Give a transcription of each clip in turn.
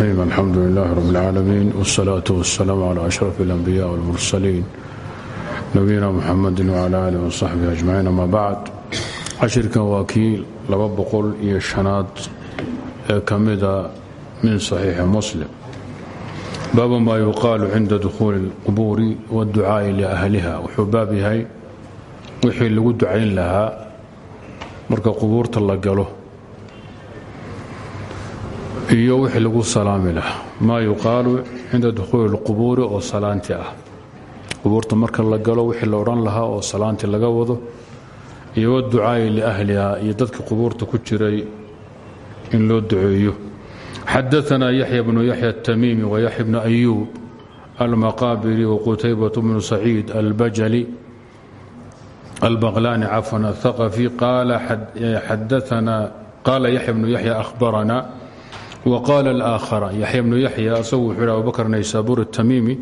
الرحيم الحمد لله رب العالمين والصلاة والسلام على أشرف الأنبياء والمرسلين نبينا محمد وعلى آله وصحبه أجمعين أما بعد cashirkan waa kii laba boqol iyo shanaad ee ka mida min saxiixi muslim baabu maa yuqaalu cinda dukhuuli اlqubuuri waاdducaa'i liahliha wuxuu baab yahay wixii lagu ducayn lahaa marka qubuurta la galo iyo wixii lagu salaami lahaa. Maa yuqaalu cinda dukhuuli اlqubuuri oo salaanti ah. Qubuurta marka la galo wixii la odhan lahaa oo salaanti laga wado iyo waducaa'i liahliha iyo dadka qubuurta ku jiray in loo duceeyo. Xadaanaa yaxya bnu yaxya atamiimi wayaxya bnu ayuub almaqaabiri waqutaybatu bnu saciid albajali albaqlaani cafan athaqafi qaala yaxya bnu yaxya ahbarana waqaala اlآakhara yaxya bnu yaxya asagu wuxuu yhi abubakr naysabur الtamiimi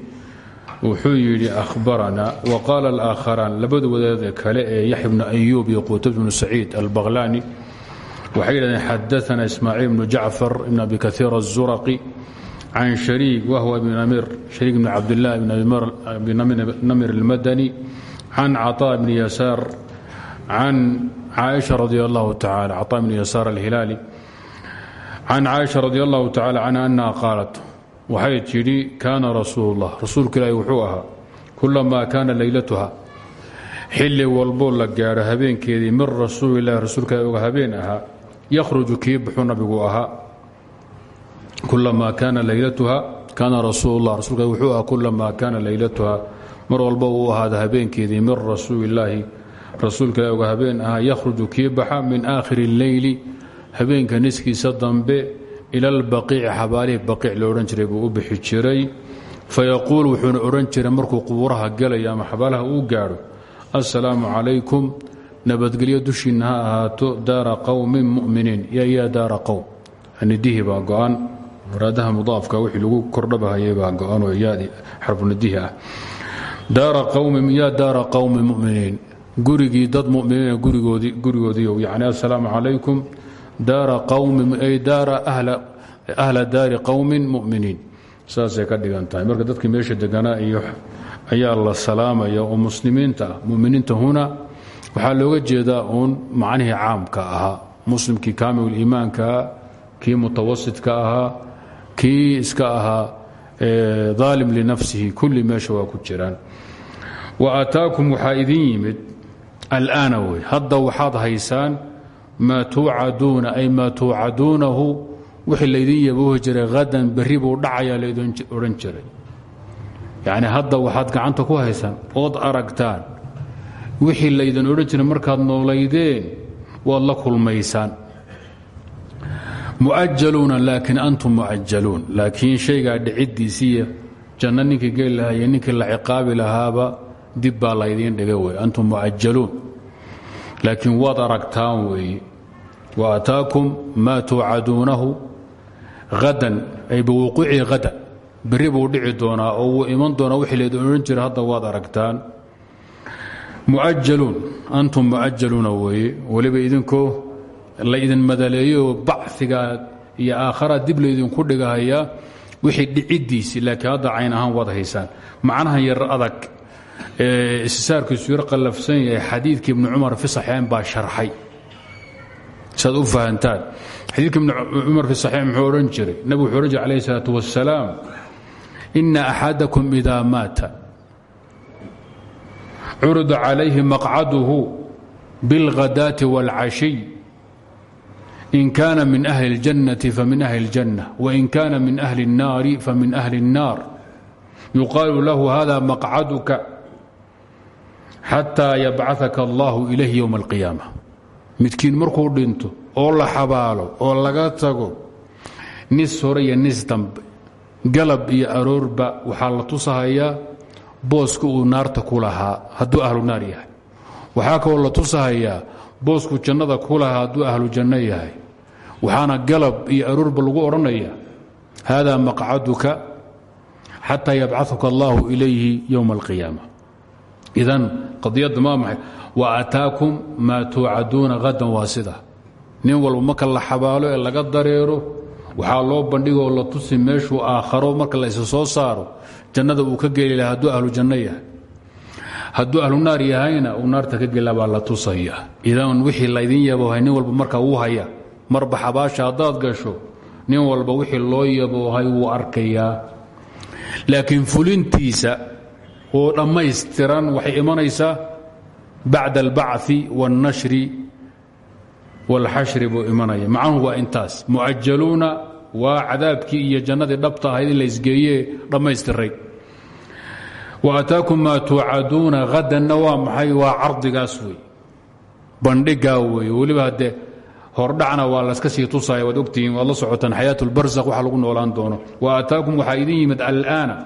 wuxuu yidhi ahbarana waqaala alaaakharaan labada wadaadee kale ee yaxya bnu ayuub iyo quuta bnu saciid albaqlani waxay yidhahdeen xadaana ismaaciil bnu jacfar ibn abi kaiir الzuraqi can shariik wahwa ibn namir shariik bn cabdilah bn namir اlmadani can caطaa bni yasaar can caaisha radi allahu taala caطaa bni yasaar alhilaali can caaisha radi allahu tacala canha annaha qaalat waxay tidhi kaana rasuul اllah rasuulka ilaahi wuxuu ahaa kulamaa kaana leylatuha xilli walboo la gaadho habeenkeedii min rasuulilahi rasuulka oga habeen ahaa yakhruju kii baxuu nabigu ahaa kulamaa kaana leylatuha kaana rasuullah rasuulka wuxuu ahaa kulamaa kaana leylatuha mar walba uu ahaada habeenkeedii min rasuulilaahi rasuulka ilahi oga habeen ahaa yakhruju kii baxa min aakhiri اlleyli habeenka niskiisa dambe ila albaqiici xabaalihii baqiic lo odhan jiray buu u bixi jiray. Fayaquul wuxuuna odhan jiray markuu qubuuraha galayo ama xabaalaha uu gaadho assalaamu calaykum nabadgelyo dushiinna ha ahaato daara qowmin muminiin. Ya yaa daara qowm nidihi baa go-an. Muraadaha mudaafka wixii lagu kordhabahayay baa go-an oo yaadi xarfunidihi ah. Daara qowmin yaa daara qowmi muminiin. Gurigii dad muminiina gurigoodii gurigoodiiyow yacni assalaamu calaykum daara qowmi ahla daari qowmin muminiin. Saasay ka dhigan tahay. Marka dadkii meesha deganaa ayaa la salaamaya oo muslimiinta muminiinta huna waxaa looga jeedaa uun macnihii caamka ahaa. Muslimkii kaamil iimaankaa kii mutawasidka ahaa kii iska ahaa daalim linafsihi kulli meesha waa ku jiraan. Wa aataakum waxaa idin yimid alaana wey hadda waxaad haysaan maa tuucaduuna ay maa tuucaduunahu wixii laydin yaboohi jiray hadan berri buu dhacayaa laydin odhan jiray. Yacni hadda waxaad gacanta ku haysaan ood aragtaan wixii laydin odhan jiray markaad noolaydeen waad la kulmaysaan. Mu'ajaluuna laakiin antum mu'ajaluun laakiin shaygaa dhiciddiisiiyo janno ninkii geli lahaa iyo ninkii la ciqaabi lahaaba dib baa laydiin dhiga wey antum mu'ajaluun laakiin waad aragtaan weeye waataakum maa tuucaduunahu hadan ay biwuquuci hadan berri buu dhici doonaa oo wuu iman doonaa wixii laydin odhan jira hadda waad aragtaan. Mu'ajaluun antum mu'ajaluuna weeye weliba idinkoo laydin madaleeyo baciga iyo aakhara dib laydinku dhigahayaa wixii dhiciddiisii laakiin hadda cayn ahaan waad haysaan. Macnaha yar adag istisaarkiisu yar qallafsan yahay xadiidkii ibni cumar fi saxiixayn baa sharxay saad u fahantaan xadiidka ibni cumar fi saxiix muxuu odhan jiray nabigu wuxuu odhan jiray alayh isalaatu wassalaam ina axadakum idaa maata curida calayhi maqcaduhu biاlghadaati wاlcashiy in kaana min ahli اljannati famin ahli اljanna wain kaana min ahli الnaari famin ahli الnaar yuqaalu lahu hada maqcaduka xataa yabcaka allahu ilayhi ywma alqiyaama. Midkiin markuu dhinto oo la xabaalo oo laga tago nis hore iyo nis dambe galab iyo aroorba waxaa la tusahayaa booska uu naarta ku lahaa ahlu naar yahay. Waxaa kaloo la tusahayaa boosku jannada ku lahaa hadduu ahlu janno yahay. Waxaana galab iyo aroorba lagu odhanaya hada maqcaduka xataa yabcauka allahu ilayhi ywma alqiyaama. Idan qadiyadda maa maxay wa ataakum maa tuucaduuna hadan waa sida nin walba marka la xabaalo ee laga dareero waxaa loo bandhigoo la tusi meeshuu aakharo marka la isa soo saaro jannada uu ka geli laha hadduu ahlu janno yahay. Ahlu naar yahayna uu naarta ka gela baa la tusaya. Idan wixii laydin yaboohay nin walba markaa wuu haya marba xabaasha haddaad gasho nin walba wixii loo yaboohay wuu arkayaa. Laakiin fulintiisa oo dhammaystiran waxay imanaysaa bacda albacثi wاlnashri wاlxashri buu imanaya macnuhu waa intaas mu'ajaluuna waa cadaabkii iyo jannadii dhabta ahayd in la isgeeye dhammaystiray waataakum maa tuucaduuna hadanna waa maxay waa cardigaas wey bandhigaa wey weliba haddee hordhacna waa laska sii tusaya waad ogtihiin waad la socotaan xayaat اlbarzakh waxa lagu noolaan doono waataakum waxaa idin yimid al'aana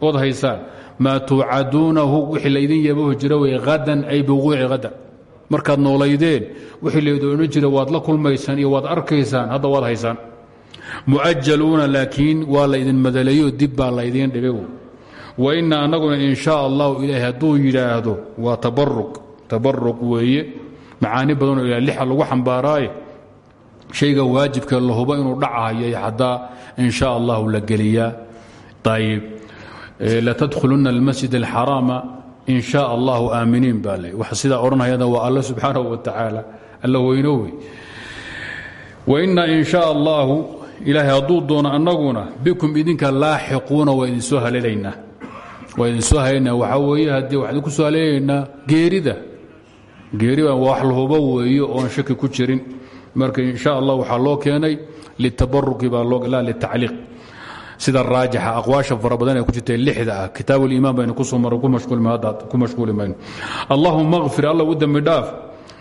ood haysaan maa tuucaduunahu wixii laydin yabaho jira wey hadan ay biwuuci hadan markaad noolaydeen wixii laydin odhan jira waad la kulmaysaan iyo waad arkaysaan hadda waad haysaan. Mu'ajaluuna laakiin waa laydin madalayo dib baa laydiin dhigay wa ina annaguna in shaa allahu ilaahay hadduu yidhaahdo waa tabaruq tabaruq weeye. Macaani badanoo ilaa lagu xambaaraaye. Shayga waajibka la hubo inuu dhacahayay haddaa in shaa allahu la geliyaa. Ayib latadkhulunna almasjid alxaraama in shaa allahu aaminiin baa le wax sidaa odhanayada waa alla subxaanahu wa tacaala alla weyno wey. Waina in shaa allahu ilaahay hadduu annaguna bikum idinka laaxiquuna waa idin soo haleelaynaa waa idin soo haleelaynaa waxaa weeye haddii waxaan idinku soo haleelaynaa geerida. Geeriba wax lahubo weeye oon shaki ku jirin. Marka in allah waxaa loo keenay litabaruki baa loo laa litacliiq sida raajixa aqwaasha fara badan ku jirta lixda ah. Kitaab ulimaan baynu ku soo maray ku mashquuli mayno. Allahuma kfir alla u dembi dhaaf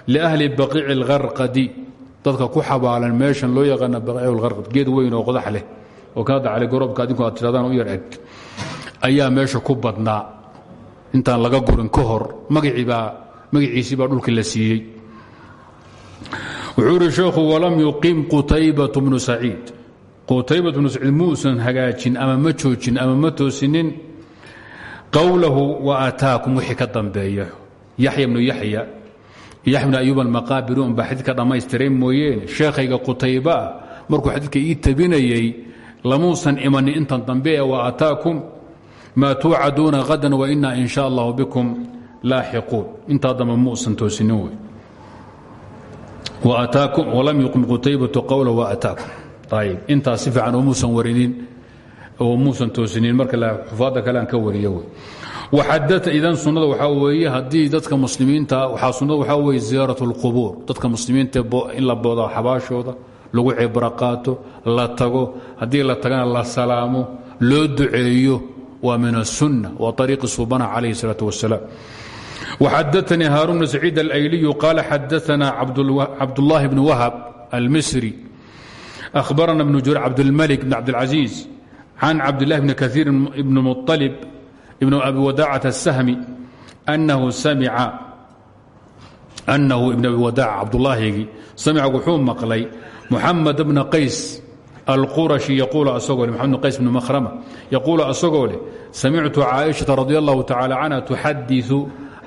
liahli baqiici اlgarqadi dadka ku xabaalan meeshan loo yaqaana baqiic اlgarqad geed weyn oo qodax leh. Oo kaa dacalay gorobka adinku aad tiradaan u yar eg ayaa meesha ku badnaa. Intaan laga gurin ka hor magaciibaa magaciisii baa dhulka la siiyey. Wuxuu ihi walam yuqim qutaybat bnu saciid qutaybat bnu saciid muusan hagaajin ama ma joojin ama ma toosinin qowlahu wa aataakum wixii ka dambeeya. Yaxya bnu yaxya yaxya bnu ayuub almaqaabiri un baa xadiidka dhammaystiray mooyeene sheekhayga qutaybaa markuu xadiidka ii tabinayey lamuusan imanin intan dambe wa aataakum maa tuucaduuna hadan wa ina in sha bikum laaxiquun. Intaa dambe muusan toosinin wey. Walam yuqim qutaybatu qowla waataakum ayb intaas si fiican oo muusan warinin oo muusan toosinin marka xufaadda kale aan ka wariyo wey waxadaa idan sunnada waxaa weeye haddii dadka muslimiinta waxaa sunnada waxaa weeye ziyaarat اlqubuur dadka muslimiinta in la boodo xabaashooda lagu cibro qaato la tago haddii la tagana la salaamo loo duceeyo waa min الsunna waa ariiqi subana calayh الsalaaة wasalaam وxadثnي hاrون بن سعيid الأyلي قال xadثna cabdاللahi بن وhب الmsري أخبرna بن cabdالملك بن cabdالعaزيز عن cabdالله بن كثير بن مطلب بن أbي وداcة السhمي أنhu بن أbي وداc cabdulaahigii samca wuxuu maqlay محamed بن qays الquraشhi yquul asagoo mxamed qays بن mhrmة yaquul asagoo leh samictu caaئiشhaةa رadي الlaه taعالى عنها تxadiث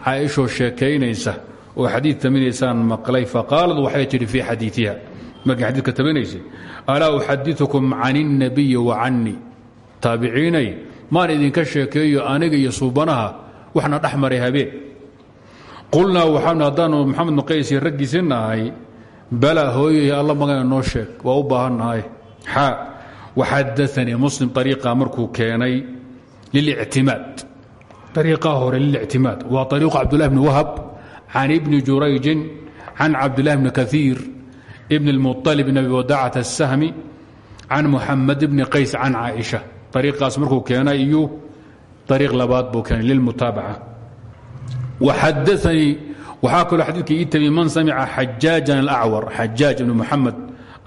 caaishoo sheekaynaysa oo xadiid taminaysaan maqlay faqaalad waxay tidhi fii xadiiiha markii xadiidka tabanaysay alaa uxadiukum can اnnabiyi wa canii taabiciinay maan idinka sheekeeyo aniga iyo suubanaha waxna dhex maray habeen. Qulnaa waxaanu haddaanu maxamed nuqaysi raggiisi nahay balaa hooyoy alla magana noo sheeg waa u baahannahay xaa waxadaanii muslim ariiqa markuu keenay lilictimaad. Ariiqaa hore lilictimaad waa ariiqu cabdulah bni wahab can ibni jurayjin can cabdilah bni kaiir ibn اlmuطalib bn abi wadacata الsahmi can muxamed bni qays can caaisha ariiqaas markuu keenay iyuu ariiq labaad buu keenay lilmutaabaca waxadaanii waxaa kaloo xadiidka ii tabi man samica xajaajan alacwar xajaaj ibn muxamed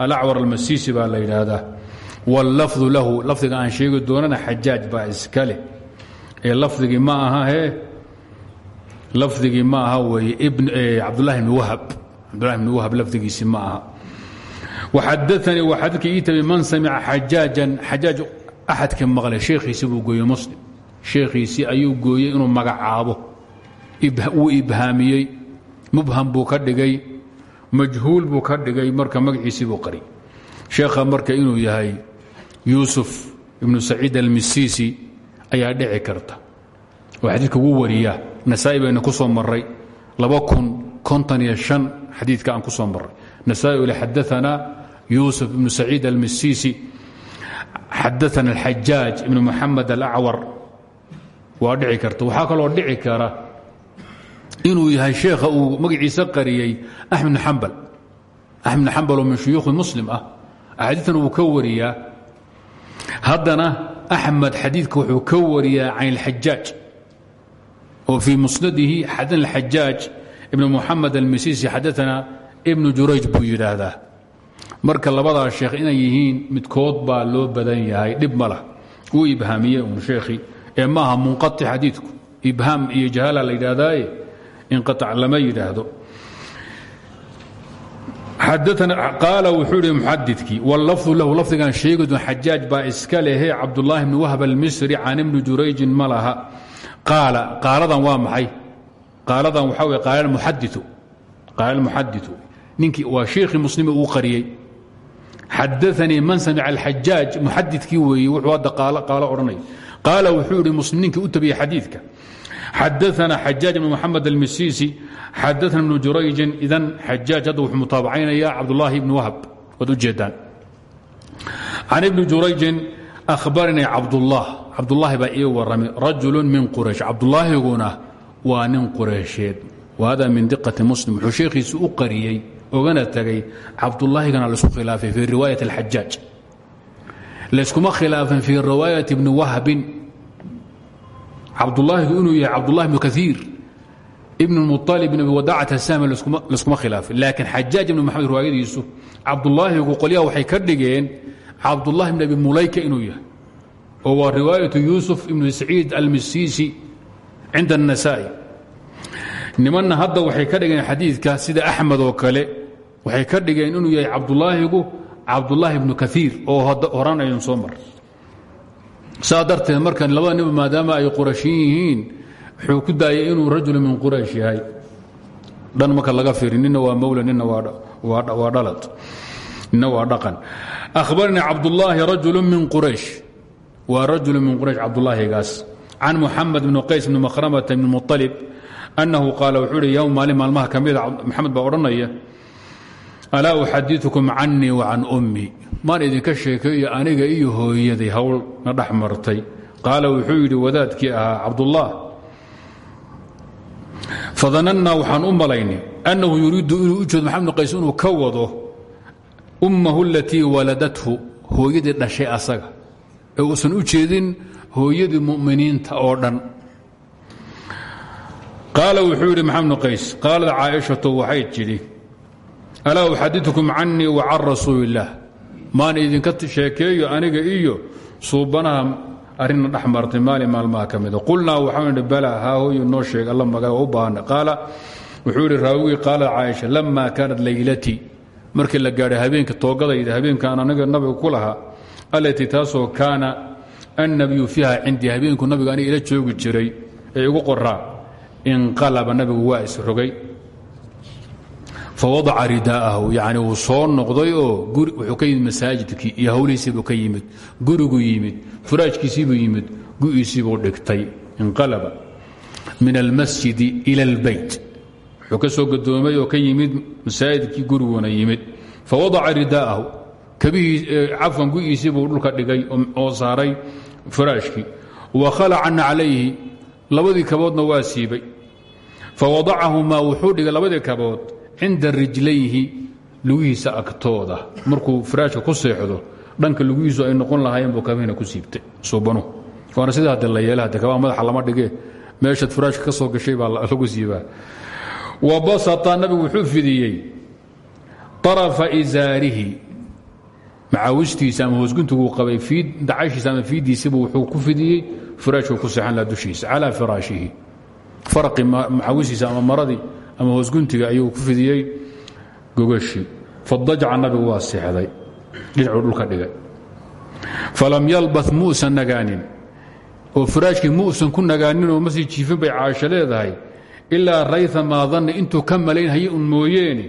alacwar almasiisi baa la yidhaahdaa wاllafdu lahu lafdiga aan sheegi doonana xajaaj baa iska leh ee lafdigii ma aha he lafdigii ma aha weeye cabdulahi bni wahab cabdullahi bni wahab lafdigiisi ma aha waxadaanii waa xadiidka ii tabi man samica xajaajan xajaaj axadkii maqlay sheekhiisii buu gooyey muslim sheekhiisii ayuu gooyey inuu magacaabo wuu ibhaamiyey mubham buu ka dhigay majhuul buu ka dhigay marka magaciisii buu qariyay sheekha marka inuu yahay yuusuf ibnu saciid almisiisi ayaa dhici karta oo xadiidka ugu wariya nasaa-i bayna ku soo maray xadiidka aan ku soo maray nasaa-i ule xadaanaa yuusuf ibnu saciid almisiisi xadaana alxajaaj ibnu muxamed alacwar. Waa dhici karta. Waxaa kaloo dhici kara inuu yahay sheekha uu magaciisa qariyey axmed xambal. Axmed xambal oo min shuyuukhi muslim ah. Axaadiitan wuu ka wariyaa. Haddana axmed xadiidka wuxuu ka wariyaa can اlxajaaj oo fii musnadihi xadana اlxajaaj ibn muxamed almisisi xadaana ibnu jurayj buu yidhaahdaa marka labadaa sheekh inay yihiin midkood baa loo badan yahay. Dhib ma lah ibhaamiye un sheekhi. Ee maaha munqaطi xadiidku. Ibhaam iyo jahala la yidhaahdaaye inqaac lama yidhaahdo. Qaala wuxuu ihi muxadidkii wاlafdu lahu lafdigan sheegidu xajaaj baa iska lehe cabdulaahi bni wahb almisri can ibni jurayjin ma laha. Qaala qaaladan maxay? Qaaladan waxaa wey qaala muxadiu qaala muxadiu ninkii waa shiikhii muslimi uu qariyey xadaanii man samica alxajaaj muxadidkii weeye wuxuu hadda qaalo odhanay qaala wuxuu ihi muslim ninkii u tabiyey xadiidka xadaana xajaaj bn moxamed almisiisi xadaana ibnu jurayjin idan xajaaj hadda wuxuu mutaabacaynaya cabdulaahi ibni wahab waad u jeedaan can ibni jurayjin ahbaranii cabdullah cabdulaahi baa ii warramay rajulu min quraysh cabdulaahiguna waa nin qureysheed wahada min diqati muslim wuxuu sheekhiisi u qariyey ogana tegay cabdulaahigana la isku khilaafay fii riwaayat alxajaaj layskuma khilaafin fii riwaayat ibni wahbin. Cabdulaahigu inuu yahay cabdulahi bnu kaiir ibn mualib ibn abi wadacat asahmi laskuma khilaafin. Laakiin xajaaj ibn maxamed riwaayadiisu cabdulaahigu qolyaha waxay ka dhigeen cabdulahi ibn abi mulayka inuu yahay. Oo waa riwaayatu yuusuf ibnu saciid almisiisi cinda الnasa'i nimanna hadda waxay ka dhigeen xadiidka sida axmed oo kale waxay ka dhigeen inuu yahay cabdulaahigu cabdulaahi ibnu kaiir oo horaan aynu soo mar saa darteed nin maadaama ay qurashin wuxuu ku daayay inuu rajul min quraysh yahay. Dhan marka laga fiiri waa mawla nina waa dhalad nina waa dhaqan. Ahbarnii cabdulaahi rajulu min quraysh. Waa rajulu min quraysh cabdulaahigaas can muxamed bn qays bn makhramata bn mualib annahu qaala wuxuu hi ywm maalin maalmaha ka mida maxamed baa odhanaya alaa uxadiukum canii wa can ummi maan idinka sheekeeyo aniga iyo hooyaday howl na dhex martay. Qaala wuxuu yidhi wadaadkii ahaa cabdullah fadanannaa waxaan u malaynay annahu yuriidu inuu u jeedo maxamed inuu ka wado ummahu alatii waladathu hooyadii dhashay asaga. Ee uusan u jeedin hooyadii muminiinta oo dhan. Qaala wuxuu yidhi maxamed qays qaalad caaishatu waxay tidhi alaa uxadiukum canii wa can rasuuli illaah maan idinka sheekeeyo aniga iyo suubanaha arrinna dhex martay maalin maalmaha ka mida qulnaa waxaan idhi bala haa hooyo noo sheeg alla magaa u baahana qaala wuxuu yidhi raawigii qaala caaisha lamma kaanat markii la gaadhay habeenka toogadayda habeenkaan aniga nabiga ku lahaa allatii taasoo kaana annabiyu fiiha cindii habeenku nabiga aniga ila joogi jiray ee igu qoraa inqalaba nabigu waa isrogay fawadaca ridaa'ahu yani wuu soo noqday oo wuxuu ka yimid masaajidkii iyo hawlihiisiibuu ka yimid. Gurigu yimid furaajkiisiibuu yimid gu'iisiibuu dhigtay. Inqalaba min almasjidi ila اlbeyt wuxuu ka soo gadoomay oo ka yimid masaajidkii guriguna yimid. Fawadaca ridaa'ahu cafwan gu'iisiibuu dhulka dhigay oo saaray furaashkii wa khalacana calayhi labadii kaboodna waa cinda rijlayhi lugihiisa agtooda. Markuu firaashka ku seexdo dhanka lugihiisu ay noqon lahaayeen buu kabahina ku siibtay. Suubanuhu waana sida hadde la yeela hadde kabaha lama dhige meeshaad firaashka ka gashay baa lagu siibaa. Wa basata nabigu wuxuu fidiyey طarafa isaarihi macaawistiisa ama hoosguntiguu qabay dacashiisa ama fiidiisibu wuxuu ku fidiyey firaashku ku seexan laha dushiisa calaa firaashihi faraqi macaawistiisa ama maradii ama hoosguntiga ayuu ku fidiyey gogashii fadajaca nabigu waa seexday. Dhinacuu dhulka dhigay. Falam yalba muusan nagaanin. Oo firaashkii muusan ku nagaaninoo masii jiifin bay caasho leedahay. Ilaa rayta maa danna intuu ka malaynhaye un mooyeene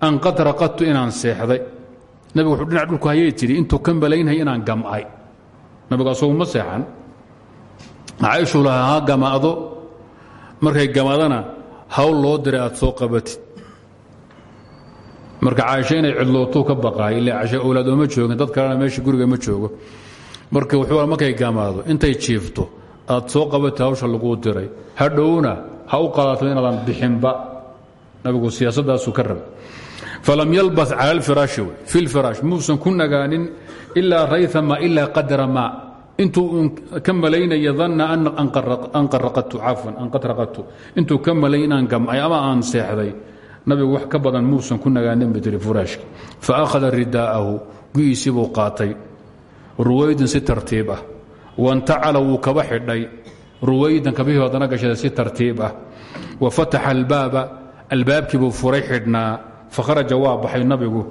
an qad raqadtu inaan seexday. Nabigu wuxuu dhinac dhulku hayay tidhi intuu ka malaynhay inaan gam'ay. Nabigu asagu ma seexan. Caaishuu gamaado markay gamadana hawl loo diray aad soo qabatid. Marka caaisho inay cidlootuu ka baqaay ila cashe owlaad ooma joogin dad kalena meesha guriga ma joogo. Marka wuxuu markay gamaado intay jiifto aad soo qabatid hawsha laguu diray. Hadhowna ha u qaadato inaadan bixinba. Nabigu siyaasaddaasuu ka rabay. Falam yalbas cala alfiraashi fi lfiraash muusan ku nagaanin ilaa rayama ilaa qadra maa intuu ka malaynaya danna an qad raqadtu intuu ka malay inaan gamcay ama aan seexday. Nabigu wax ka badan muusan ku nagaanin ba tiri furaashki. Fa akhada ridaa'ahu gu'iisii buu qaatay. Ruwaydin si tartiib ah. Wantacala wuu kaba xidhay. Ruwaydan kabihii hodana gashada si tartiib ah. Wa fataxa albaaba albaabkii buu furay xidhnaa. Fakharaja waa baxay nabigu.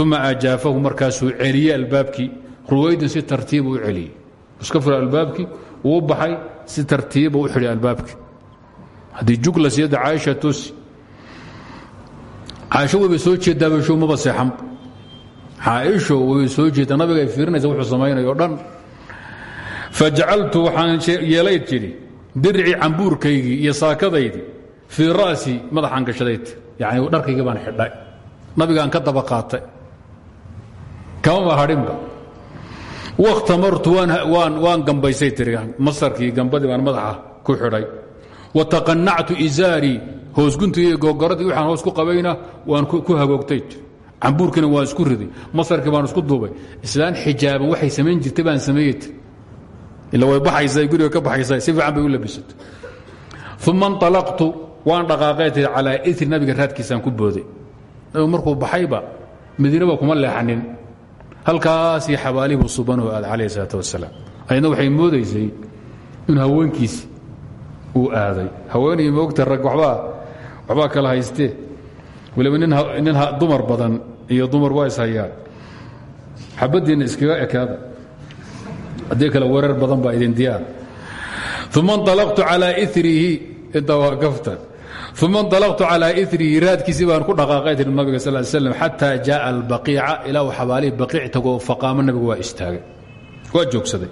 Uma ajaafahu markaasuu celiyey albaabkii iska fura albaabkii wuu baxay si tartiiba u xidhay albaabkii. Haddii jugla siyada caaisha tosi caaisho wayba soo jeedaabashow maba seexan. Caaisho way soo jeeddaa nabiga ay wuxuu samaynayo dhan. Fajacaltu waxaan yeelay tidhi dircii cambuurkaygii iyo saakadaydii fii ra'si madaxaan gashadayd yani dharkaygii baan xidhay. Nabigaan ka daba qaatay. Kamama hadhinba wakhtamartu waan gambaysay tiri. Masarkii gambadii baan madaxa ku xidhay. Wa taqanactu izaarii hoosguntii gogoradii waxaan hoos ku qabayna waan ku hagoogtay. Cambuurkiina waan isku riday. Masarkii baan isku duubay. Islaan xijaaban waxay samayn jirtay baan sameeyey tir ila way baxaysa guriga ka baxaysa si fiican bay u labisatay uma inطalaqtu waan dhaqaaqay tii calaa iri nabiga raadkiisaan ku booday. Markuu baxayba madiinaba kuma leexanin halkaasii xabaalihibu subanuhu aad calayh salaat wasalaam ayadna waxay moodaysay inuu haweenkiisi uu aaday. Haweenay moogta rag wabaa waxbaa kala haystee waliba nin dumar badan iyo dumar waa ishayaan xabaddiinna iskaga ekaada. Haddii kale weerar badan baa idin diyaar. Uma inطalaqtu calaa irihi intaa waa uma inطalaqtu calaa irihi raadkiisii baan ku dhaqaaqay tiri nabiga sal slam xataa jaءa albaqiica ilaa uu xabaalihii baqiic tago faqaamo nabigu waa istaagay waa joogsaday.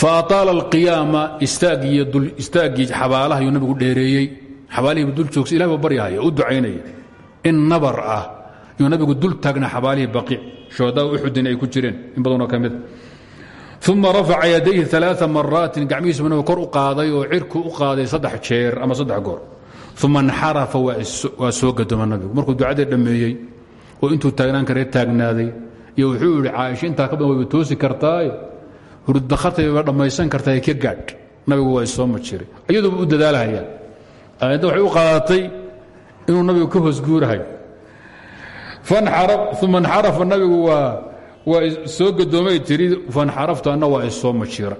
Faaaala alqiyaama istaaggii xabaalaha yuu nabigu dheereeyey. Xabaalihiibu dul joogsa ilah baa baryahaya u ducaynaya in nabar ah nabigu dul taagnaa xabaalihii baqiic shuhadaa uxudin ay ku jireen in badanoo ka mida uma rafaca yadayhi aaaa maraatin gacmihiisuba nabigu kor u qaaday oo cirku u qaaday saddex jeer uma nxarafa waa soo gadooma nabigu. Markuu ducadii dhammeeyey oo intuu taagnaan kare taagnaaday iyo wuxuu yidhi caaisha intaa ka badan wayba toosi kartaaye hurdakhartayba dhammaysan kartaa ka gaadh. Nabigu waa isoo majiray iyaduuba u dadaalhaya aayadda waxay qaadatay inuu nabigu ka hoos guurahay uma nxarafa nabigu waa soo gadoomay tiri fanxaraftu anna waa isoo majira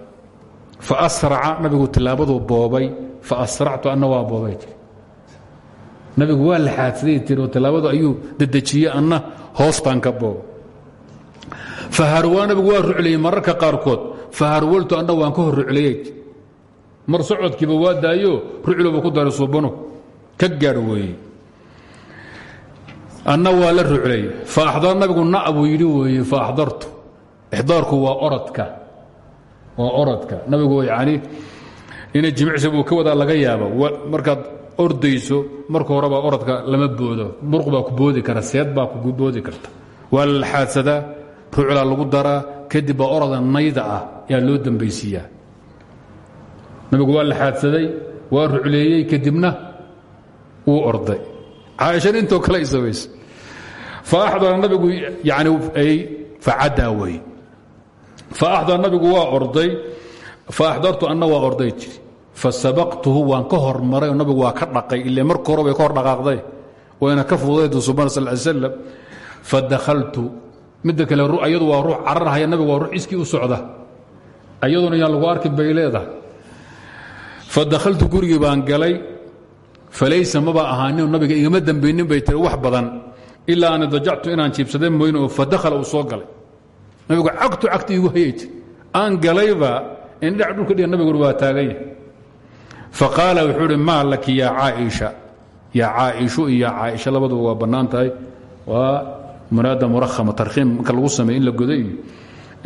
faasraca nabigu tilaabaduu boobay. Faasractu anna waa boobay tiri nabigu waa la xaadsaday tiri oo tilaabadu ayuu dedejiyey anna hoostaan ka booba faharwaa nabigu waa ruclayey mararka qaarkood. Faharwaltu anna waan ka hor mar socodkiiba waa daayo rucloba ku daray suubano ka weeye. Anna waa la ruclay faaxdar nabigu na buu yidhi weeye faaxdartu waa oradka. Waa oradka. Nabigu yani inay jimicsi buu ka wadaa laga yaaba markaad ordayso marka horebaa oradka lama boodo. Muruq ku boodi kara seed baa ku boodi karta. Waa la laxaadsadaa lagu daraa kadib baa nayda ah yaa loo dambaysiiyaa. Nabigu waa laxaadsaday waa rucleeyey kadibna wuu orday. Caaishana intoo kale ay samaysa faaxdara nabigu yani facadaa wey faaxdara nabigu waa orday. Faaxdartu anna waa orday fasabaqtuhu waan ka hormaray nabigu waa ka dhaqay ile marka hore bay ka hor dhaqaaqday wayna ka fududaydu subana sal slam fadakhaltu midda kale ayadu waa ruux cararhaya nabigu waa ruux iskii u socda. Ayaduna yaan lagu arkin bay fadakhaltu gurigii baan galay falaysa maba ahaanin nabiga igama dambaynin bay tiri wax badan. Ilaa ana dajactu inaan jiibsaday mooyn oo fadakhala uu soo galay. Nabigu cagtu cagti igu hayay. Jir aan galayba indhac dhulka dhiga nabiguna waa taagan yahay faqaala wuxuu uhi maa laki yaa caaisha? Yaa caaishu iyo caaisha labaduba waa bannaan tahay. Waa munaada murahama tarkhiim marka in la godo in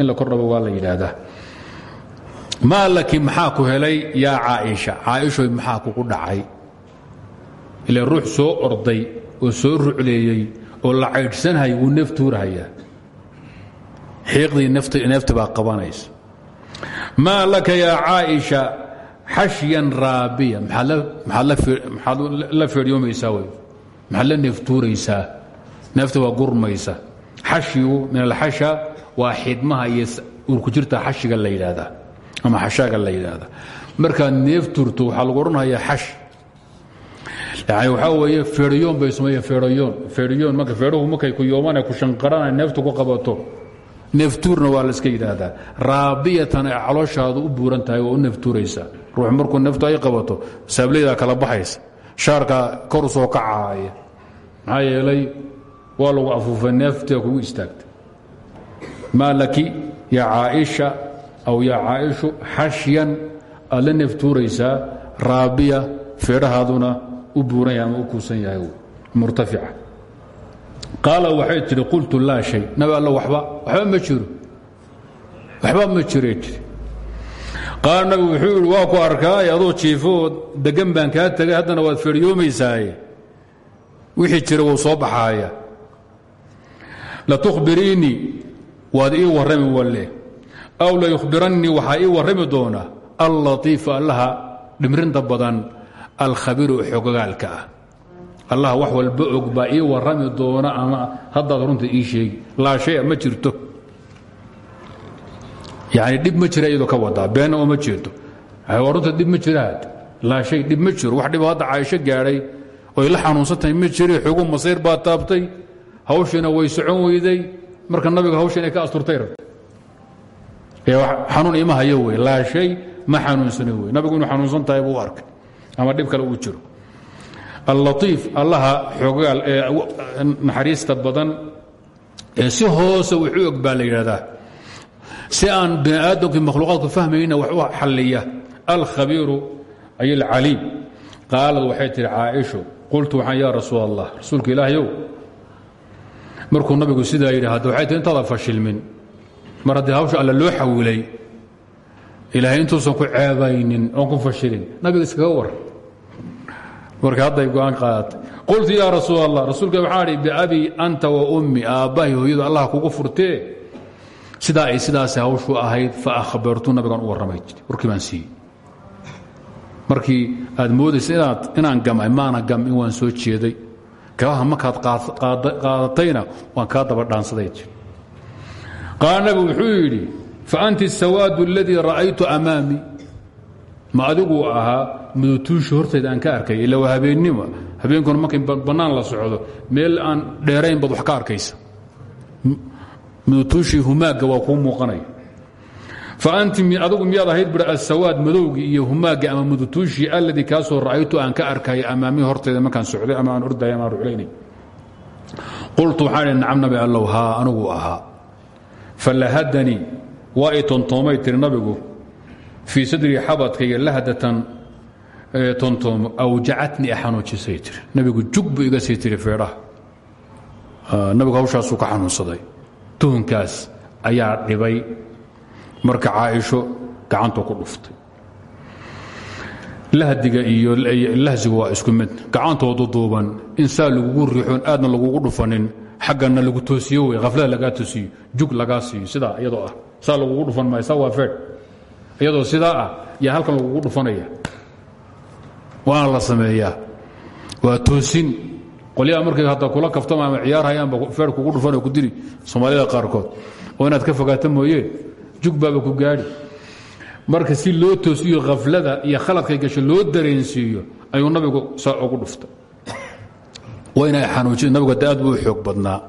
la kordhabo waa la yidhaahdaa. Maa laki maxaa ku helay yaa caaisha? Caaishoy maxaa kugu dhacay? Ila ruux soo orday oo soo rucleeyey oo la caydhsanhaya wuu neef tuurahayaa. Xiiqdii neefta baa qabanaysa. Maa laka yaa caaisha xashyan raabiya. Maxaad la feedhyoomaysaa wey maxaad la neeftuuraysaa? Neefta waa gurmaysa. Xashyigu min alxasha waa xidmaha iyo urkujirta xashiga la yidhaahdaa ama xashaaga la yidhaahdaa. Markaad neef turto lagu odhanhayaa xash. Yani waxaa weeye feedhayoon bay sameeyeen feedhayoon feedhayoon marka feedhuhu markay ku yoomana ku shanqarana neeftu ku qabato. Neeftuurna waa la iska yidhaahdaa. Raabiyatan calooshaadu u buuran tahay waa ruux markuu neeftu ay qabato saablaydaa kala baxaysa. Shaarkaa kor soo kacaaya maxaa yeelay waa lagu afuufay neeftaa kugu istaagtay. Maa laki yaa caaisha aw yaa caaishu xashyan aad la neeftuuraysaa raabiya feedhahaaduna u buuran yahay ama u kuusan yahay murtafica. Qaala waxay qultu laa shay. Nabi alla waba waxba ma jiro. Waxba qaala nabigu wuxuu yidhi waa ku arkaaye adoo jiifooo degan baan kaa tegay haddana waad feedhyoomaysaaye wixii jira wuu soo baxaaya. Latukhbiriinii waad ii warrami walle aw layukhbirannii waxaa ii warrami doona allatiifa allaha dhimrinta badan alkhabiiru xogogaalka ah. Allah wax walba og baa ii warrami doona ama haddaad runta ii sheegi. Laa shaya ma jirto yani dhib ma jira iyadoo ka wadaa beenna oo ma jeeto runta dhib ma jiraad laa shay dhib ma jiro. Wax dhiboo hadda caaisho gaadhay. Oy la xanuunsan tahay ma jiri. Xogu masayr baa taabtay. Hawshiina way socon weyday. Marka nabiga hawsha inay ka asturtay xanuun ima hayo wey. Laa shay ma xanuunsana wey. Nabigu inuu xanuunsan tahay buu arkay. Ama dhib kale uu jiro. Allatiif allaha xoogaal naxariista badan ee si hoose wax u og baa la yidhahdaa si aan bini aadamkii makhluuqaadku fahmayna wax u xalliya alkhabiiru ay alcaliim. Qaalad waxay tihi caaisho qultu waxaan yaa rasuul allah rasuulka ilaahyow markuu nabigu sidaa yidhi hadda waxay tihi intaada fashilmin. Mar haddii hawsha alla loo xawilay ilaahay intuusan ku ceebaynin oon ku fashilin nabiga iskaga war. Marka hadday go'aan qaadatay qultu yaa rasuul allah rasuulka waxaa idhi biabii anta wa ummi aabbahay hooyadu allah kugu furtee sidaa ay sidaas hawshu ahayd fa ahbartu nabigan u warramay. Warkii baan siiyey. Markii aad moodaysa inaad inaan gamay maana gamin waan soo jeeday. Kabaha markaad qaadatayna waan kaa daba dhaansaday. Jir qaala nabigu wuxuu yidhi fa anti sawaadu aladii ra'aytu amaami. Ma adiguu ahaa mudutuushi hortayda aan ka arkay ila waa habeenkuna markay bannaan la socdo meel aan dheerayn baad wax ka arkaysa mudutuushii humaagga waa kuu muuqanaya fa anti adigu miyaad ahayd bui asawaad madowgii iyo humaagga ama mudutuushii alladii kaasoo ra'aytu aan ka arkaya amaamii hortayda markaan socday ama aan ordaya ama aan qultu waxaan nacam nabi allow haa anigu ahaa. Falahadanii waa i tontoomay nabigu fii sadrii xabadkayga lahdatan tontoomo awjacatnii xanuujisay tiri. Nabigu jug iga sii tiri nabigu hawshaasuu ka xanuunsaday tuhunkaas ayaa dhibay. Marka caaisho gacantuu ku dhuftay. Lahdiga iyo lahsigu waa isku mid. Gacantoodu duuban. In saa lagugu riixoon aadna lagugu dhufanin. Xaggana lagu toosiyo wey. Haflada lagaa toosiyo. Jug lagaa siiyo. Sidaa iyadoo ah. Saa lagugu dhufan maayo. Saa waa feedh iyadoo sidaa ah yaa halkan lagugu dhufanaya. Waana la sameeyaa. Waa toosin qolyaha markay hadda kula kaftama ama ciyaar hayaanba feer kugu dhufanoo ku dili soomaalida qaarkood. Oo inaad ka fogaata mooyee jug baaba ku gaadhi marka si loo toosiyo khaflada iyo khaladkay gasho loo dareensiiyo ayuu nabigu saa ugu dhuftay. Wayna xanuujin nabigu da aad buu u xoog badnaa.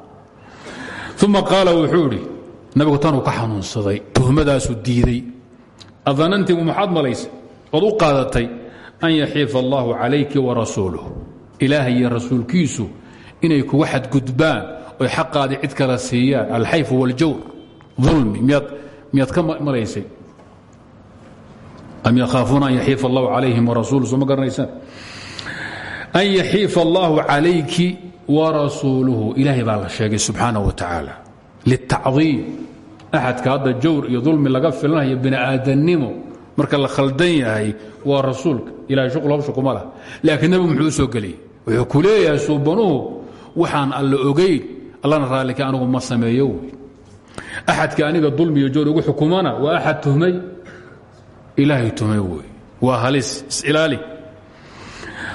Uma qaala wuxuu nabigu tanuu ka xanuunsaday tuhmadaasuu diiday. Adanantigu maxaad malaysay? Ood u qaadatay an yaxiifa allaahu calayki warasuuluh ilaahay iyo rasuulkiisu inay kuga xadgudbaan oy xaqaadii cid kala siiyaan. Alxayfu waljawr ulmi miyaad ka malaysay? Am yakhaafuuna an yaxiifa allahu calayhim warasuulu soo ma garanaysaan? An yaxiifa allaahu calayki warasuuluhu ilaahay baa la sheegay subxaana wa tacaala litacdiim axadka hadda jawr iyo dulmi laga filanayo bini aadannimo marka la khaldan yahay waa rasuulka. Ilahay shuqul hawshukuma lah laakiin nebigu muxuu soo geliyey wuxuu ku leeyahay suubanuhu waxaan alla ogayn allana raallika anigu ma sameeyo. Wey axadka aniga dulmi iyo jawr ugu xukumana waa axad tuhmay. Ilaahay tuhmay wey waa halis isilaali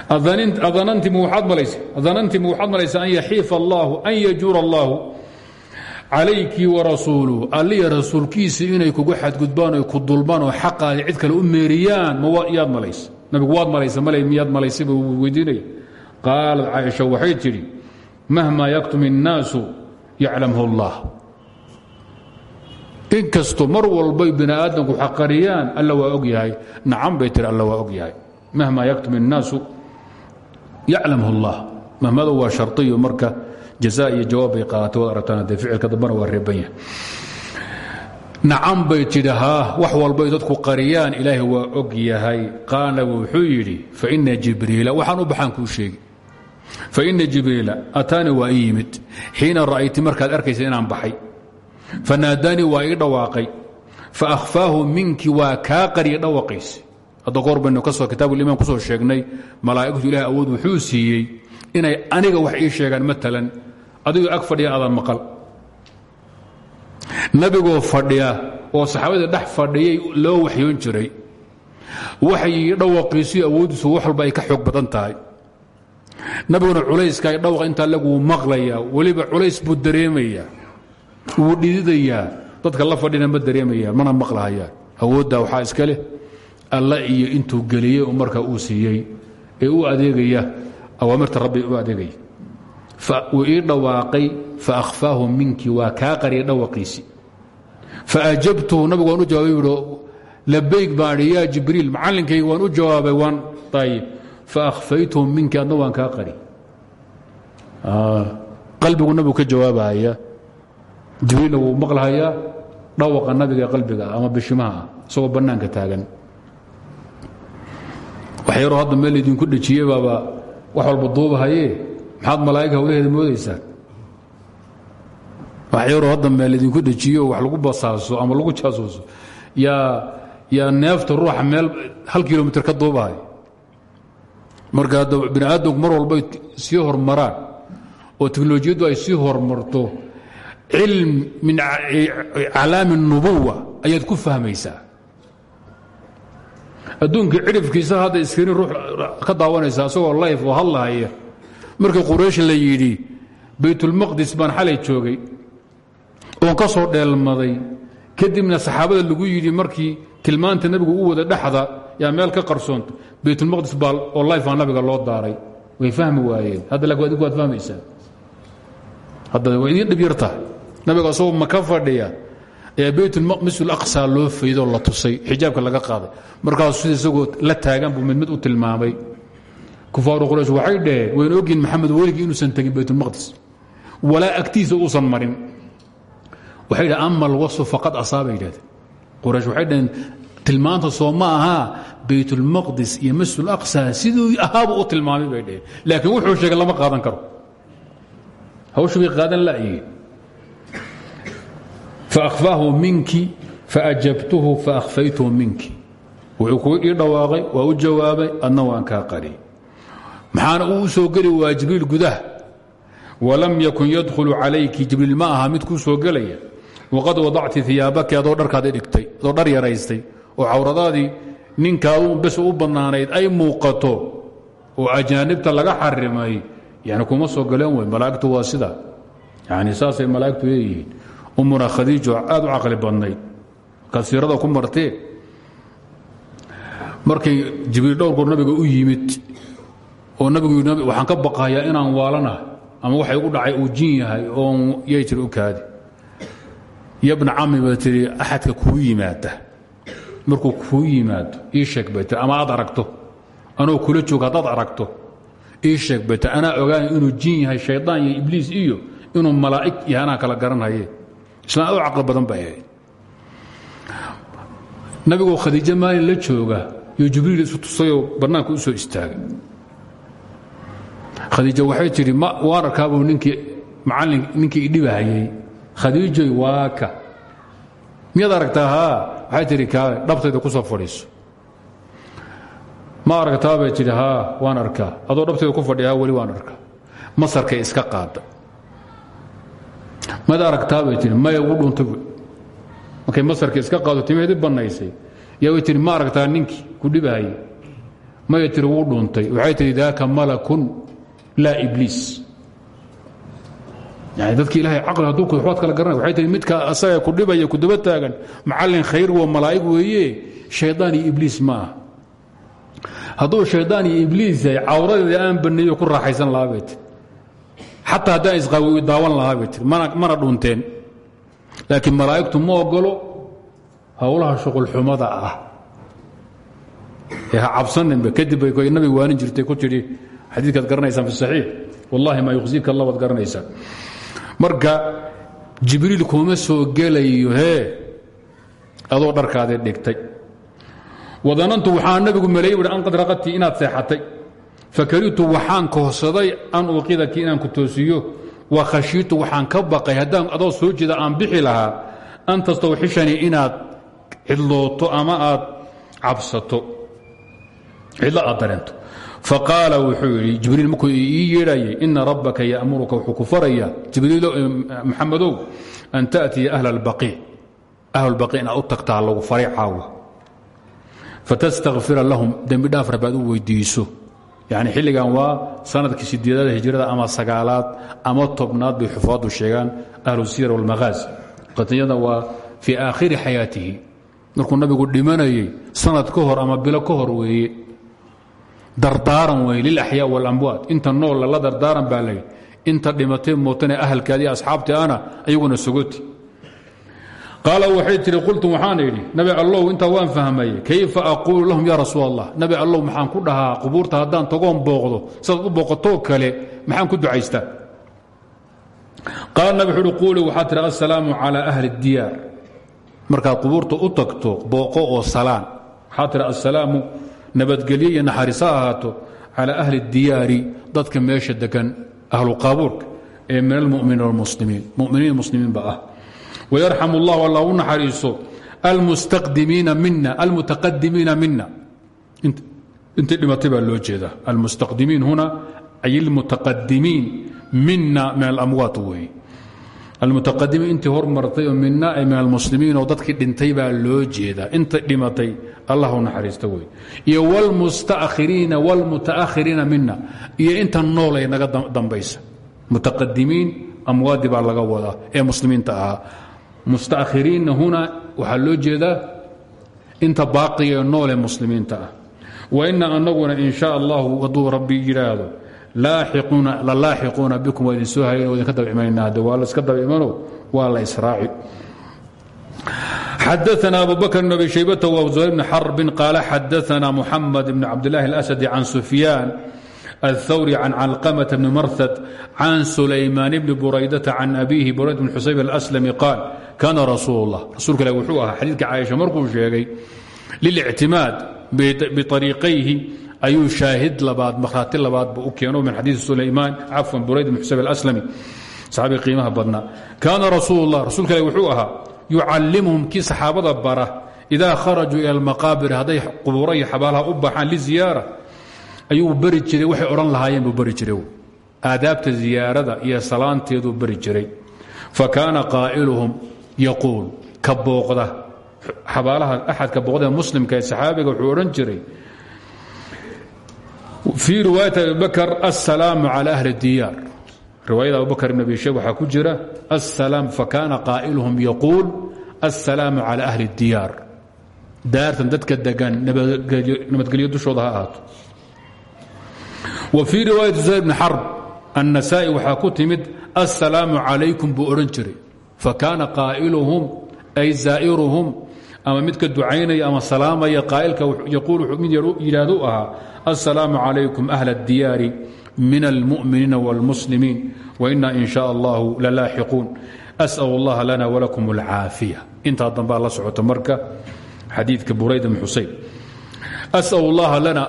adanantimu waxaad malaysa an yaxiifa allaahu an yajuura allaahu calayki warasuuluhu alliya rasuulkiisii inay kugu xadgudbaan o ku dulmaan oo xaqaadi cid kale u meeriyaan myaad malaysa nabigu waad malaysa mal miyaad malaysay buu weydiinaya qaalad caaisha waxay tidhi mahmaa yaktum innaasu yaclamhu allah inkastoo mar walbay bini aadamku xaqariyaan alla waa og yahay tiri alla waa og yahay mahmaa yaktum innaasu yaclamhu allah mahmada waa shariyo marka jaza iyo jawaab bay qaaatay waad aragtaan dee ficilka dambana wax walbay dadku qariyaan ilaahay waa og yahay qaala wuxuu yidhi faina jibriila waxaan u baxaan kuu sheegi faina jibriila ataani waa ii yimid. Xiina ra'ayti markaad arkaysa inaan baxay. Fanaadaanii waa ii dhawaaqay. Faahfaahu minki waa kaa qariya dhawaqaysa hadda goor baynu ka soo kitaabulimaan ku soo sheegnay malaa'igtu ilahay awood wuxuu siiyey inay aniga wax ii sheegaan maalan adigoo ag fadhiya adan maqal. Nabigoo fadhiya oo saxaabadii dhex fadhiyay loo waxyoon jiray. Waxyi dhawaqiisiyo awooddiisu wax walba ay ka xoog badan tahay nabiguna culayska dhawaqa intaa laguu maqlayaa. Weliba culays buu dareemayaa. Wuu dhididayaa. Dadka la fadhina ma dareemayaan mana maqlahayaan awooddaa waxaa iska leh. Alla iyo intuu geliyey markaa uu siiyey. Ee u adeegaya awaamirta rabbi u adeegaya. Wuu ii dhawaaqay faahfaahu minki waa kaa qariya dhawaqiisi. Faajabtuhu nabigu waan u jawaabay baan idhi yaa jibriil macallinkayga waan u jawaabay. Waan ayib faahfaytuhu minki adna waan kaa qari. Qalbigu nabigu ka jawaabahaya jibriilna wuu maqlahayaa dhawaqa nabiga ee qalbiga ama bishimaha isagoo bannaanka taagan. Wax yaroo hadda meel idinku dhejiye baaba wax walba duubahaye maxaad malaa'ig hawlaheeda moodaysaan wax yaroo hadda meel idinku dhejiyo wax lagu basaaso ama lagu jaasuuso yaa yaa neefta ruuxa meel marka hadda bini aadamku mar walbay sii hormaraan oo teknolojiyaddu ay sii hormarto cilm min calaami الnubuwa ayaad ku fahmaysaa. Adduunkii cidhifkiisa hadda iskriin ruux ka daawanaysa isagoo layf oo hadlahaya. Markii quraysh la yidhi baytulmaqdis baan xalay joogay oon ka soo dheelmaday kadibna saxaabada lagu yidhi markii tilmaanta nebigu u wada dhexda yaa meel ka qarsoonta baytulmaqdis baa oo layfaa nabiga loo daaray. Way fahmi waayeen. Hadda laakiin adinku waad fahmaysaa hadda way idiin dhib yar tahay nabiga asagoo maka fadhiya. Ayaa baytulmaqdisul aqsa loo faydoo la tusay xijaabka laga qaaday. Markaasuu sida la taagan buu mid mid u tilmaamay. Kufaaru quraysh waxay dhaheen waynu ogyihiin maxamed weligii inuusan tegin baytulmaqdis walaa agtiisa uusan marin. Waxay dhaheen ama faqad asaabay yidhahdeen. Quraysh waxay dhaheen tilmaanta soo ma ahaa iyo masjidul aqsa siduu ahaabu u tilmaamay bay laakiin wuxuu sheegay lama qaadan karo. Hawshu bay qaadan la'yihiin faahfaahu minki faajabtuhu faahfaytuhu minki. Wuxuu ku ii dhawaaqay waa u jawaabay adna waan kaa qari maxaana u soo geli waa gudaha. Walam yakun yadkhulu calayki. Jibriil ma aha mid kuu soo gelaya. Waqad wadacti iyaabaki adoo dharkaadi dhigtay adoo dhar yaraystay oo cawradaadii ninkaadu bes u bannaanayd ay muuqato oo ajaanibta laga xarimay yani kuma soo galeen wey malaa'igtu waa sida. Yani saasay malaa'igtu leeyihiin. Umuna khadiijo aad u caqli badnayd. Kasiirada ku martee. Markay jibriil dhowrkoor nabiga u yimid oo nabigu waxaan ka baqayaa inaan waalanahay ama waxa igu dhacay uu jin yahay oon yay u kaadi. Yabna cami ba tiri axadka kuu yimaada markuu kuu yimaado ii sheeg bay tiri ama aad aragto? Anoo kula jooga haddaad aragto? Ii sheeg bay tiri anaa inuu jin yahay shaydaan iyo ibliis iyo inuu malaa'ig yahay kala garanhaye islaan u caqli badan bay ahayd nabigoo khadiijo la jooga iyo jibriil isu tusayoo bannaanka u soo istaagay khadiija waxay tidhi waan arkaabuu macallin ninkii idhibahayey khadiijoy waa ka. Miyaad aragtaa waxay tidhi kaale dhabtayda ku soo fadhiiso. Ma aragtaa bay tidhi waan arkaa adoo dhabtayda ku fadhiya weli waan arkaa masarkay iska qaada mad aragtaa bay tidhi maya ugu dhuntay markay masarka iska qaado timaheedi bannaysay. Yaa way tihi ma aragtaa ninkii ku dhibahayey maya tiri wuu dhuuntay waxay tihi daaka malakun laa ibliis yani dadki ilahay caqli hadduu waad kala garanay waxay tihi midka asaga ku dhibaya ku daba taagan macallin khayr wa malaa'ig weeye shaydaan iyo ibliis ma ah hadduu shaydaan iyo ibliis yahay cawradeeda aan banneeyo ku raaxaysan lahaa bay tii xataa haddaan isqaawi daawan lahaa bay mana dhunteen. Laakiin malaa'igtu ma ogolo howlaha shuqulxumada ah. Ee ha cabsaninba kadib bay nabiga waanin jirtay ku tidhi xadiikaad garanaysaan fi saxiix. Wallahi maa yuqsiika allah waad garanaysaan marka jibriil kuma soo gelayo hee adoo dharkaadii dhigtay. Wadanantu waxaa nabigu maleeyey buhi an qad inaad seexatay. Fakaritu waxaan kohsaday an uuqidaki inaan ku toosiyo. Wa khashiitu waxaan ka baqay haddaan adoo soo jeeda aan bixi lahaa. An tastawxishanii inaad cidlooto ama aad cabsato. Cidlo aad dareento faqaala wuxuu yidhi jibriil markuu ii yeedhayay ina rabbaka ya'muruka wuxuu ku farayaa jibriilo maxamedow an ta'tiya ahla اlbaqiic ahlulbaqiic inaad u tagtaa lagu faray caawa. Fatastakfira lahum dembi dhaaf rabaad u weydiiso. Yani xilligan waa sannadkii sideedaad hijrada ama sagaalaad ama tobnaad bay xufaadu sheegaan ahlu siyar wاlmaghaazi qatiyada waa fii aakhiri xayaatihi. Markuu nabigu dhimanayey sanad dardaaran wey lilaxyaa walamwaat inta nool lala dardaaran baa layidhi inta dhimatay mootane ahalkaadii asxaabtii ana ayaguna sogoti qaala waxay tihi qultu waxaan idhi nabi allow intaa waan fahmaye kayfa aquulu lahum ya rasuul allah nabi allow maxaan ku dhahaa qubuurta haddaan tagoon booqdo sidaad u booqatoo kale maxaan ku ducaystaa? Qaala nabi wuxu uhi quuli waxaad tihi assalaamu calaa ahli اdiyaar markaad qubuurta u tagto booqo oo salaan. Waxaad tihi assalaamu nabadgelyo iyo naxariis ha ahaato calى ahli اdiyaari dadka meesha degan ahlu qaabuurka ee min almuminiin wاlmuslimiin muminiin muslimiinba ah wayarxam اllah alla u naxariiso almustaqdimiina mina almutaqadimiina mina intii dhimatay baa loo jeeda almustaqdimiin huna ay اlmutaqadimiin mina min alamwaat weeye almutaqadimiin intii hormartay oo mina ay min almuslimiin oo dadkii dhintay baa loo jeedaa. Inta dhimatay allah u naxariista wey iyo wlmustakhiriina wlmutaakhiriina mina iyo inta nool ee naga dambaysa. Mutaqadimiin amwaadi baa laga wadaa ee muslimiinta ahaa. Mustaakhiriinna huna waxaa loo jeedaa inta baaqiga ee nool ee muslimiinta ah. Waina anaguna in sha allahu hadduu rabbi yidhaahdo la laaxiquuna bikum waa idin soo hayan idinka dabcimaynaa de waa la iska dabcimano waa la israaci xadaثna abu bakr بn abi shaybة وزهير بn xرb qاal xadaثna mحamed بn cabdالlahi الأسد can سufyaan الثwrي can calqmة بn mrhd can sulaymaan bni buraydaةa can abihi burayd bn xusayb الأslmi qaal kana rasuul الlah rasuulka ilah wuxuu ahaa xadiidka caaisha markuu sheegay lilictimaad biطariiqayhi ayuu shaahid labaad marhaati labaadba u keeno min xadiii sulaymaan cafwan burayd bn xusayb alslami saxaabiga qiimaha badnaa. Kaana rasuullah rasuulka ilh wuxuu ahaa yucallimuhum kii saxaabada bara idaa kharajuu ila almaqaabir hadday qubuura iyo xabaalaha u baxaan liziyaara ayuu beri jiray waxay odhan lahaayeen buu beri jiray. Aadaabta ziyaarada iyo salaanteeduu beri jiray. Fa kaana qaa'iluhum yaquul ka booqda xabaalaha axadka booqdee muslimka ee wuxuu odhan jiray fii riwaayati abi bakr assalaamu cala ahli diyaar riwaayada abubakr ibn abi waxaa ku jira asalaam fakaana qaa'iluhum yaquul assalaamu cala ahli اdiyaar daartan dadka degan nabadgelyo dushooda ha wa fii riwaayati zayd bni xarb annasaa'i waxaa ku timid assalaamu calaykum buu odhan jiray fakaana qaa'iluhum ay zaa'iruhum ama midka ducaynaya ama salaamaya qaa'ilka yaquul mid yidhaahdu ahaa assalaamu calaykum ahla اdiyaari min almuminiina wاlmuslimiin waina in sha allahu lalaaxiquun asal اllaha lana walakum اlcaafiya intaa dambaa la socota marka xadiidka burayd bn xuseyn asal اllaha lana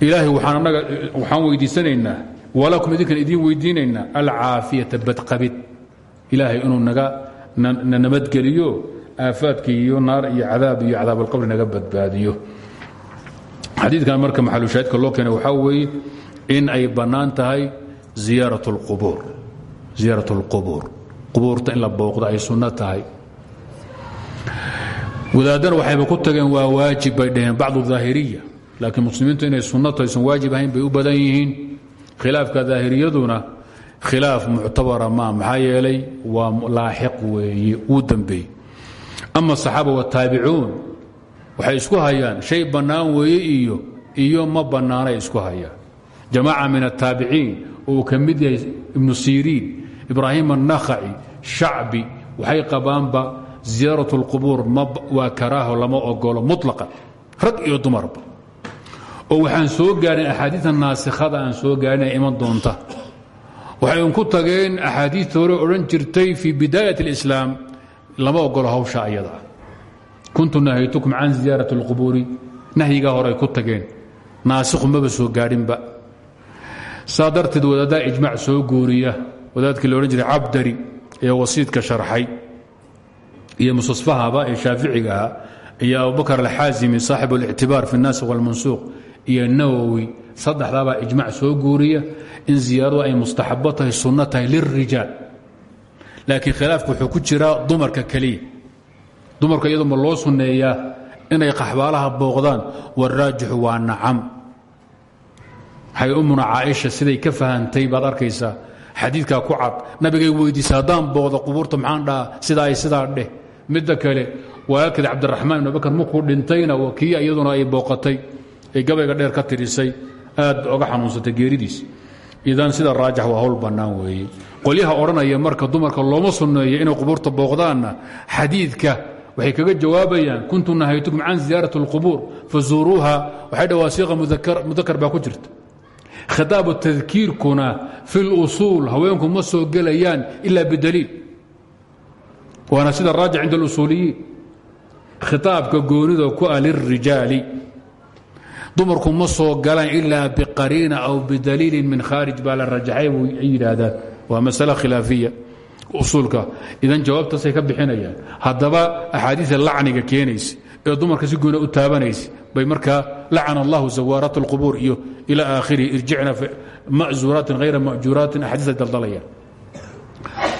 ilaahay waxaan annaga waxaan weydiisanaynaa walakum idinkan idiin weydiinaynaa alcaafiyata badqabid ilaahay inuu naga na nabadgeliyo aafaadka iyo naar iyo cadaab iyo cadaab alqabri naga badbaadiyo. Xadiidkan marka maxalushaahidka loo keenay waxaa weeye in ay bannaan tahay ziyaarat اlqubuur ziyaarat اlqubuur qubuurta in la booqdo ay sunno tahay. Wadaadana waxayba ku tageen waa waajib bay dhaheen bacdu daahiriya laakiin muslimiintu inay sunnato aysan waajib ahayn bay u badan yihiin. Khilaafka daahiriyaduna khilaaf muctabara ma maxaa yeelay waa laaxiq weeye wuu dembeeyey ama asaxaaba wataabicuun waxay isku hayaan shay bannaan weeye iyo iyo ma bannaanay isku hayaan jamaaca min ataabiciin oo uu ka mid yahay ibnu siriin ibraahim annakhaci shacbi waxay qabaanba ziyaarat اlqubuur waa karaaho lama ogolo muطlaqan rag iyo dumarba oo waxaan soo gaarin axaadiia naasikhada aan soo gaarin ay iman doonta waxay un ku tageen axaadiista hore odhan jirtay fii bidaayat اlislaam lama ogolo hawsha ayada kuntu nahaytukum can ziyaarat اlqubuuri nahyigaa hore ay ku tageen naasikhu maba soo gaadhinba saa darteed wadaaddaa ijmac soo guuriya wadaadkii la odhan jiray cabdari ee wasiidka sharxay iyo mustasfahaba ee shaaficiga ahaa iyo abubakr alxaazimi saaxib اlictibaar fi الnaasik wاlmansuuq iyo nawowi saddexdaabaa ijmac soo guuriya in ziyaaradu ay mustaxabo tahay sunno tahay lilrijaal laakiin khilaafku wuxuu ku jiraa dumarka keliya. Dumarka iyaduma loo sunneeyaa inay qaxbaalaha booqdaan waraajixu waa nacam. Maxay ummuna caaisha siday ka fahantay baad arkaysaa. Xadiidkaa ku cad nabigay weydiisay haddaan booqdo qubuurta maxaan dhahaa? Sidaa sidaa dheh. Midda kale walaalkeed cabdiraxmaan ibn abakar markuu dhintayna kii iyaduna ay booqatay. Ay gabayga dheer ka tirisay. Aad oga xanuunsatay geeridiis. Idan sida raajax waa hawl bannaan weeye qolyaha odhanaya marka dumarka looma sunneeyo inay qubuurta booqdaanna. Xadiidka waxay kaga jawaabayaan kuntu nahaytukum can ziyaarat اlqubuur fazuuruuha. Waxay dha waa siiqa mudakar baa ku jirta. Khitaabu tadkiirkuna fi lusuul haweenku ma soo gelayaan ilaa bidaliil. Waana sida raajic cinda اlusuuliyiin khitaabka goonida ku ah lilrijaali dumarku ma soo galaan ilaa biqariina aw bidaliilin min khaarij baa la rajaxay ay waa masale khilaafiya usuulka. Idan jawaabtaasay ka bixinayaan haddaba axaadiia lacniga keenaysa ee dumarka si goona u taabanaysa bay markaa lacana allahu zawaaraat اlqubuur iyo ila aakhirihi irjicna ma'zuuraatin hayra ma'juuraatin axaadiisa daldalayaan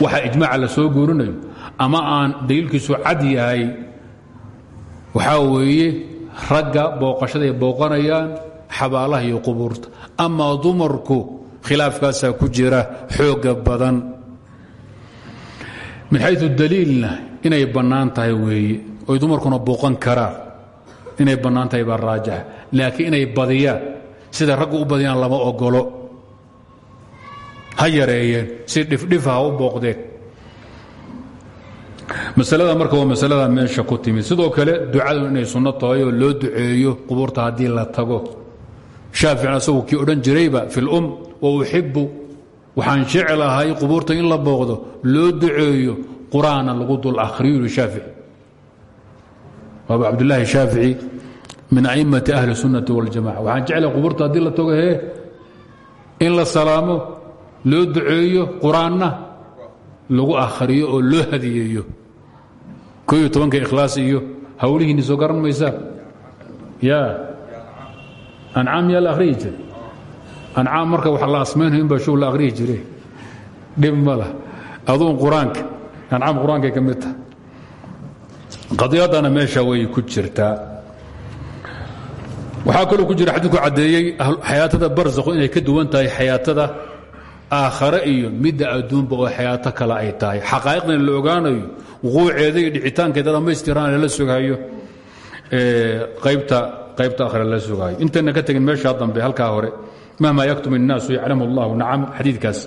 waxaa ijmaaca la soo guurinayo ama aan daliilkiisu cad yahay waxaa weeye ragga booqashaday booqanayaan xabaalaha iyo qubuurta. Amaa dumarku khilaafkaasaa ku jira xooga badan. Min xayu daliilna inay bannaan tahay weeye. Oy dumarkuna booqan karaan inay bannaan tahay baa laakiin inay badiyaan sida raggu u badiyaan lama ogolo ha si dhifdhifa ha u booqdeen. Masalada marka waa masalada meesha ku timid. Sidoo kale ducadu inay sunno tahay oo loo duceeyo qubuurta haddii la tago shaaficna asagu kii odhan jirayba fi lum wa uxibu waxaan jeclahay qubuurta in la booqdo loo duceeyo qur'aanna lagu dul akhriyo yuri shaafici. Waaba cabdulaahi shaafici min a'immati ahli sunnati waljamaca waxaan jeclahay qubuurta haddii la tago hee in la salaamo loo duceeyo qur'aanna lagu akhriyo oo loo hadiyeeyo. Ko iyo tobanka ikhlaas iyo hawlihiinni soo garan maysaa? Ya ancaam yaa la akhriyi jira ancaam marka wax la asmaynayo inbaa show la akhriyi jire dhib ma lah aduun qur'aanka. Ancaam qur'aankay ka mid taha qadiyaddana meesha way ku jirtaa waxaa kaloo ku jira xadiidku caddeeyey xayaatada barsakhu inay ka duwan tahay xayaatada aakhare iyo midda adduunba oo xayaato kale ay tahay. Xaqaa'iqdan la ogaanayo wuquuceeda iyo dhicitaankeeda dhammaystiraan lala sugayo qaybta qaybta akhre lala sugayo intayna ka tegin meeshaa dambe halkaa hore mahma yaktum innaasu yaclamu allahu nacam xadiidkaas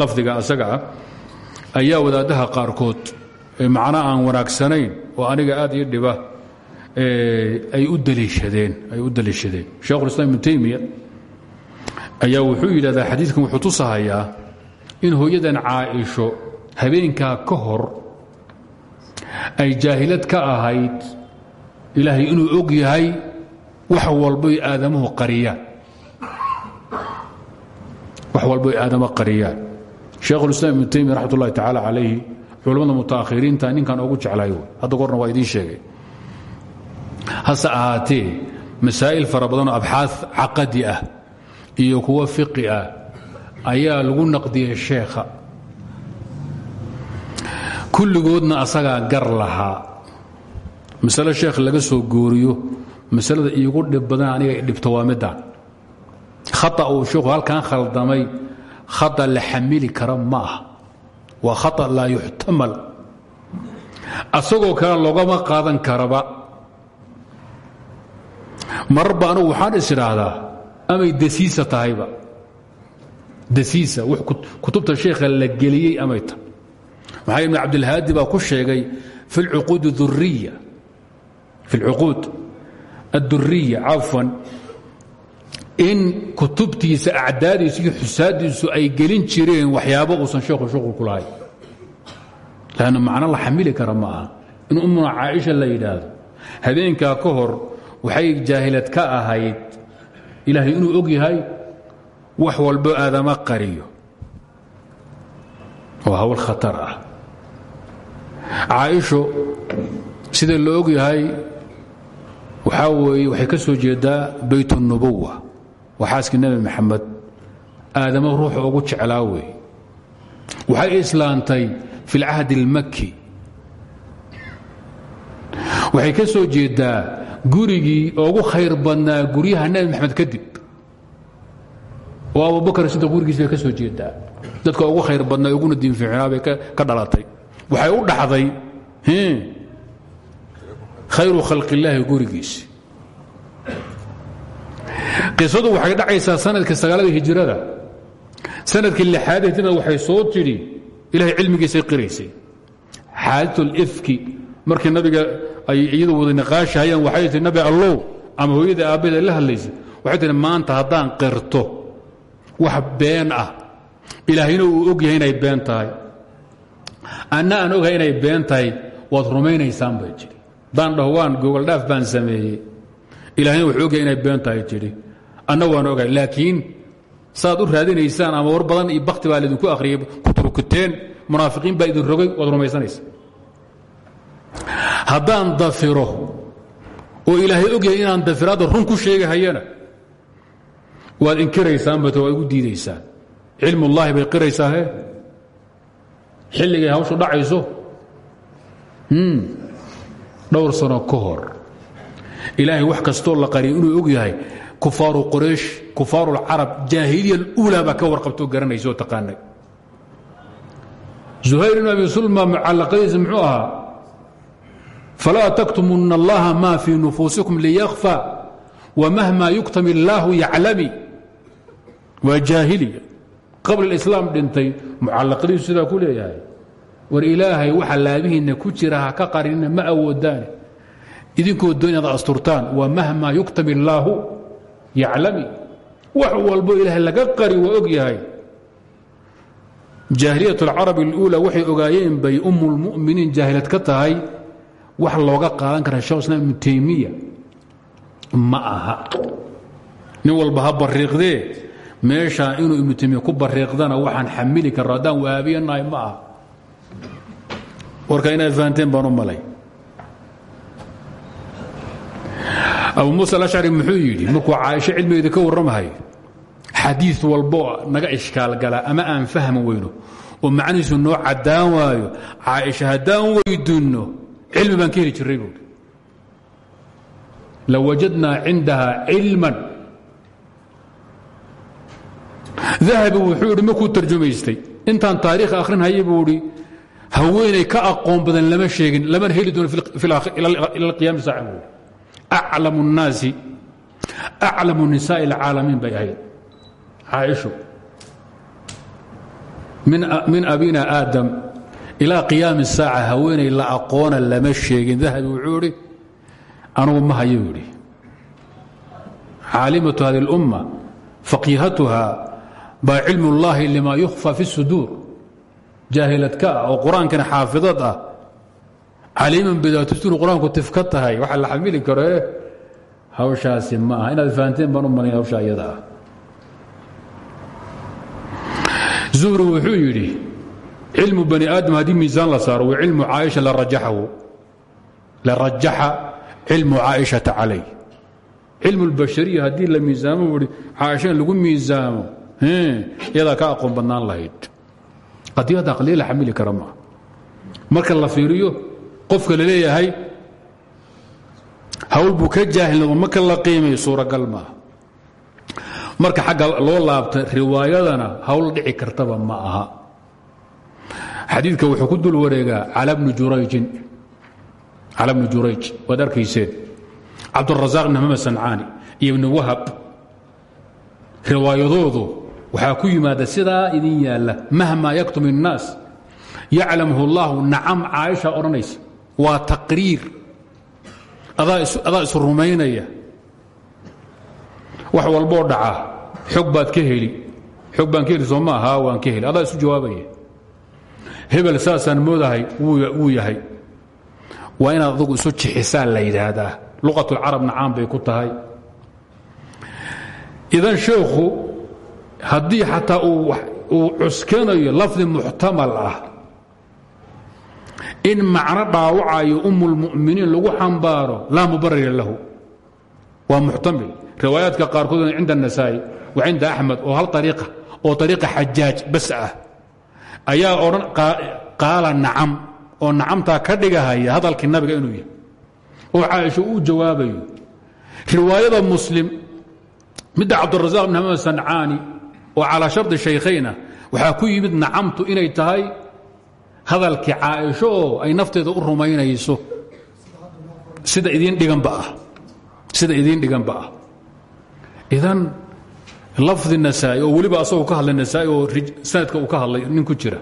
lafdiga asaga ah ayaa wadaadaha qaarkood macno aan wanaagsanayn oo aniga aad ii dhiba ay u daliishadeen ay u daliishadeen. Sheekhulislaam ibnu taymiya ayaa wuxuu yidhahdaa xadiidkan wuxuu tusahayaa in hooyadan caaisho habeenkaa ka hor ay jaahilad ka ahayd ilaahay inuu og yahay wax walbay aadamuhu qariyaan. wax walbo aadama qariyaan. Sheekhulislaam ibnu taymiya raxmat ullahi tacaala calayhi culamada mutaakhiriinta ninkan ogu jeclay hadda gorna waa idiin sheegay. Hase ahaatee masaa'il fara badanoo abxaad caqadi ah iyo kuwo fiqi ah ayaa lagu naqdiyey sheekha. Kulligoodna asagaa gar lahaa. Masale sheekh laga soo gooriyo masalada iigu dhib badan aniga dhibto waa midaan khata uu sheekhu halkan khaldamay khata la xamili kara ma ah waa khata laa yuxtamal asagoo kale loogama qaadan karaba mararba anugu waxaan is idhaahdaa amay dasiisa tahayba dasiisa w kutubta sheekha la geliyey amay tahay maxaa ibn cabdilhaadi baa ku sheegay fi اlcuquud الduriya fi اlcuquud adduriya cafwan in kutubtiisa acdaadiisu iyo xusaadiisu ay gelin jireen waxyaabo uusan sheekhu shuqul ku lahayn lanna macno la xamili kara ma aha in ummuna caaisha la yidhaahdo habeenkaa ka hor waxay jaahilad ka ahayd ilaahay inuu og yahay wax walbo aadama qariyo oo hawl khatar ah caaisho sida la og waxaa weeye waxay ka soo jeedaa baytunubuwa waa xaaskii nabi maxamed aadama ruuxa ugu jeclaa weey waxay islaantay fi lcahdi اlmaki waxay ka soo jeedaa gurigii ugu khayr badnaa guryaha nabi maxamed kadib. Oo abubakar sidoo gurigiis bay ka soo jeedaa. Dadka ugu khayr badnaa uguna diinfiicnaa bay ka dhalatay. Waxay u dhaxday khayru khalq illaahi gurigiisi. Qisadu waxay dhacaysaa sannadkii sagaalada hijirada. Sanadkii lixaad hijrada waxay soo tidhi ilahay cilmigiisay qiraysay. Xaadatlifki markii nabiga ay iyadu wada niqaashahayaan waxay tihi nabi allow ama hooyada aabbaheeda la hadlaysay waxay tihi maanta haddaan qirto wax been ah. Ilaahayna uu og yahay inay been tahay. Anna aan ogahay inay been tahay waad rumaynaysaan bay jiri haddaan dhaho waan gogoldhaaf baan sameeyey. Ilahayna wuxuu ogyahay inay been tahay anna waan ogahay laakiin saaad u raadinaysaan ama war badan iyo bakti baa laydinku akhriyay kuturkuteen munaafiqiin baa idin rogay waad rumaysanaysa. Haddaan dafiro oo ilaahay ogyahay inaan dafiraadda run ku sheegahayana waad inkiraysaanbat waad igu diidaysaan. Cilmullaahi bay qiraysaahe xilligay hawshu dhacayso dhowr sano ka hor. Ilaahay wax kastoo la qariya inuu og yahay kufaaru qoraysh kufaaru lcarab jaahiliya اluulaa baa ka warqabtoo garanaysa oo taqaanay. Zuhayr ibn abi sulma mucallaqadiisa muxuu ahaa falaa taktumuna allaha ma fii nufuusikum liyakfa wmahma yuktam illaahu yaclami. Waa jaahiliya. Qabla islaam dhintay mucallaqadiisu sidaa ku leeyahay war ilaahay waxa laabihiinna ku jira ka qarinina ma awoodaane idinkoo doon inaad asturtaan waa mahma yuktam illaahu yaclami. Wax walbo ilaahay laga qari waa og yahay. Jaahiliyat alcarabi اluulaa ogaayeen bay umu lmuminiin jaahilad ka tahay. Wax looga qaadan kara shekh taymiya. Ma aha. Nin walba ha bariiqdee. Inuu ibnu ku bariiqdana waxaan xamili karno haddaan waabiyanahay ma aha warka inaad fahanteen baan u malay. Abu muusa alashcari muxuu yidhi markuu caaisho cilmigeeda ka warramahay xadii walbo naga ishkaal gala ama aan fahmi weyno oo macnihiisu noo caddaan waayo caaisha haddaan weydinno cilmi baan ka heli jirray buui lawajadnaa cindaha cilman. Dahabi wuxuu idhi markuu tarjumaystay intaan taariikh akhrinhayay buu idhi haweenay ka aqoon badan lama sheegin lamana heli doono ila qiyaami saaca buu aclamu الnaasi aclamu nisaaءi اlcaalamiin bay ahayd caaisho min abina aadam ilaa qiyaami الsaaca haweenay la aqoona lama sheegin dahabi wuxuu idhi anugu ma hayo yidhi caalimatu hadi اlumma faqiihatuha baa cilm اllahi lima yukhfa fi الsuduur jaahiladka ah oo qur'aankana xaafidad ah. Caliiman bidaatusun qur'aanku tifka tahay waxa la xamili karo e hawshaasi ma inaad fahanteen baan u malayn hawsha iyada ah. Wuxuu yidhi cilmu bani aadam haddii miisaan la saaro wa cilmu caaisha la rajaxa cilmu caaishata calay. Cilmu اlbashariya haddii la miisaamo i caaisha lagu miisaamo iyadaa ka aqoon badnaan lahayd qadiyada aqliya la xamili kara marka la fiiriyo qofka la leeyahay hawl buu ka jaahilnado marka la qiimayo suuragal maaha marka xagga loo laabta riwaayadana hawl dhici kartaba ma aha. Xadiidka wuxuu ku dul wareegaa cala bni jurayjin. Cala bni jurayj waad arkayseen cabdurasaaq ibn maxamed sancaani iyo ibni wahab. Riwaayadoodu waxaa ku yimaada sidaa idin yaalla mahma yaktum الnaas yaclamhu اllahu nacam caaisha odhanaysa waa taqriir adaa isu rumaynaya wax walboo dhaca xog baad ka heli xog baan ka heli soo ma aha waan ka heli adaa isu jawaabaya hebel saasaan moodahay wuu yahay waa inaad adugu isu jixisaan la yidhaahdaa luqat اlcarabna caan bay ku tahay idan sheekhu haddii xataa uu cuskanayo lafdi muxtamal ah in macno dhaawacayo umulmuminiin lagu xambaaro laa mubarira lahu. Waa muxtamil. Riwaayaadka qaarkood cinda anasaa'i wa cinda axmed oo hal ariiqa oo ariiqa xajaaj bas ah. Ayaa odhan qaala nacam oo nacamtaa ka dhigahaya hadalkii nabiga inuu yahay. Oo caaisho uu jawaabayo. Riwaayada muslim midda cabdurasaaq bn axmed sancaani oo calaa shardi shaykhayna waxaa ku yimid nacamtu inay tahay hadalkii caaisho oo ay nafteeda u rumaynayso. Sida idiin dhiganba ah. Ah. Idan lafdi nasaa'i oo weliba asagoo ka hadlay nasaa'i oo sanadka uu ka hadlay nin ku jira.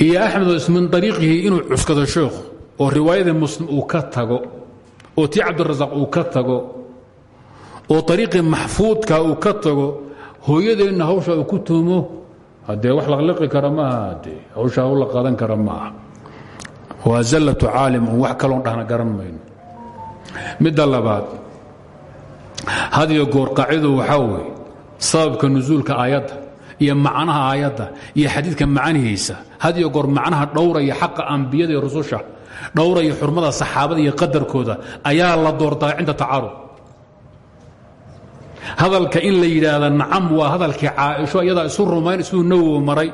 Iyo axmed min ariiqihi inuu cuskado sheekhu oo riwaayadii muslim uu ka hooyadeenna hawsha uu ku tuumo haddee wax laqliqi kara maaha de hawsha hawl la qaadan kara maaha. Waa zallatu caalim un wax kaloon dhahna garan mayno. Midda labaad had goor qaacidadu waxaa weeye sababka nusuulka aayadda iyo macnaha aayadda iyo xadiidka macnihiisa had goor macnaha dhowraya xaqa ambiyada iyo rususha dhowraya xurmada saxaabada iyo qadarkooda ayaa la doortaa cinda tacaarud hadalka in la yidhaahda nacam waa hadalkii caaisho iyadaa isu rumayn siduu nawowi maray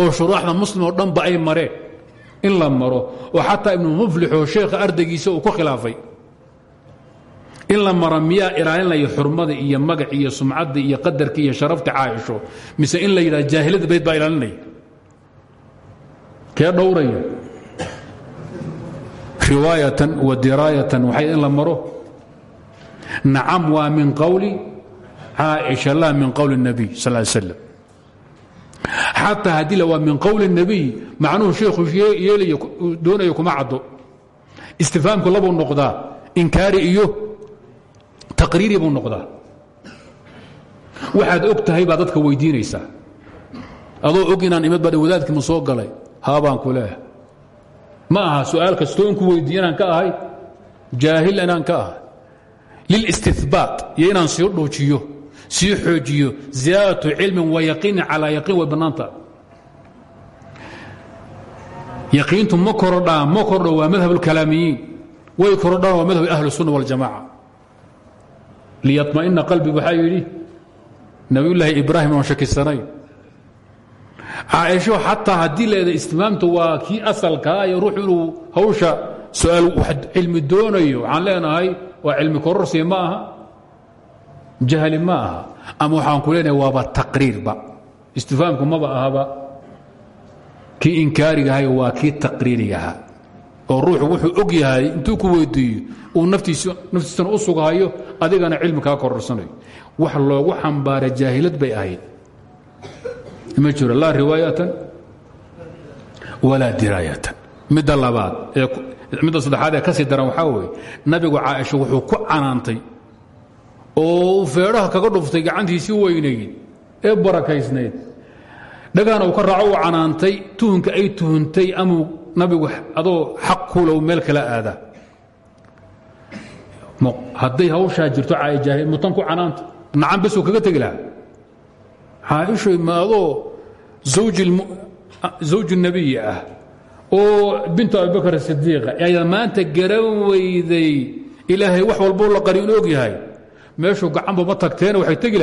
oo shuruuxda muslim oo dhanba ay mareen in la maro oo xataa ibnu muflixoo sheekha ardaygiisa uu ku khilaafay. In la mara miyaa ilaalinaya xurmada iyo magac iyo sumcadda iyo qadarka iyo sharafta caaisho mise in la yidhahda jaahilada bayd baa ilaalinaya? Kee dhowraya? Riwaayatan wa diraayatan waxay in la maro nacam waa min qowli caaisha la min qowli الnabiy sal ly slam xataa haddii la waa min qowli الnabiy macnuhu sheekhu yeelaya doonayo kuma caddo istifaamku labuu noqdaa inkaari iyo taqriiri buu noqdaa waxaad og tahay baa dadka weydiinaysaa adoo og inaan imad baa wadaadkii ma soo galay haabaan ku leeha ma aha su'aal kastoon ku weydiiye inaan ka ahay jaahil inaan ka ahay lilistihbaat iyo inaan sii dhuujiyo sii xoojiyo ziyaadatu cilmin wa yaqiinin calaa yaqiin way bannaanta yaqiintu ma korodhaan ma kordho waa madhab اlkalaamiyiin way korodhaan waa madhab ahli الsunna waاljamaca liyaطma'ina qalbi waxaa yidhi nabiyullaahi ibraahim oon shakisanayn caaisho xataa haddii leeda istimaamta waa kii asalkaa iyo ruux inuu hawsha su'aal cilmi doonayo waxaan leenahay waa cilmi kororsi ma aha jahli ma aha ama waxaan ku leenahay waaba taqriirba? Istifaamku maba ahaba? Kii inkaarigahay waa kii taqriirigaha oo ruuxu wuxuu og yahay intuu ku weydiiyo uu naftiisana u sughayo adigana cilmi kaa kororsanayo. Wax loogu xambaara jaahilad bay ahayd. Ma jiro laa riwaayatan walaa diraayatan. Midda labaad midda saddexaad ee ka sii daran waxaa weeye nabigu caaisha wuxuu ku canaantay oo feedhaha kaga dhuftay gacantiisii weynayd ee barakaysnayd. Dhagaana uu ka raaco uu canaantay tuhunka ay tuhuntay amuu nabigu adoo xaq kulow meel kala aadaa hadday hawshaa jirto jaahil mutan ku canaanta nacan besuu kaga tegi lahaa. Caaishoy ma adoo zawji nabiyi ah oo bintu abibakr sidiiqa ayaad maanta garan ilaahay wax walboo la qari og yahay. Meeshuu gacanba ma tagteena waxay tegi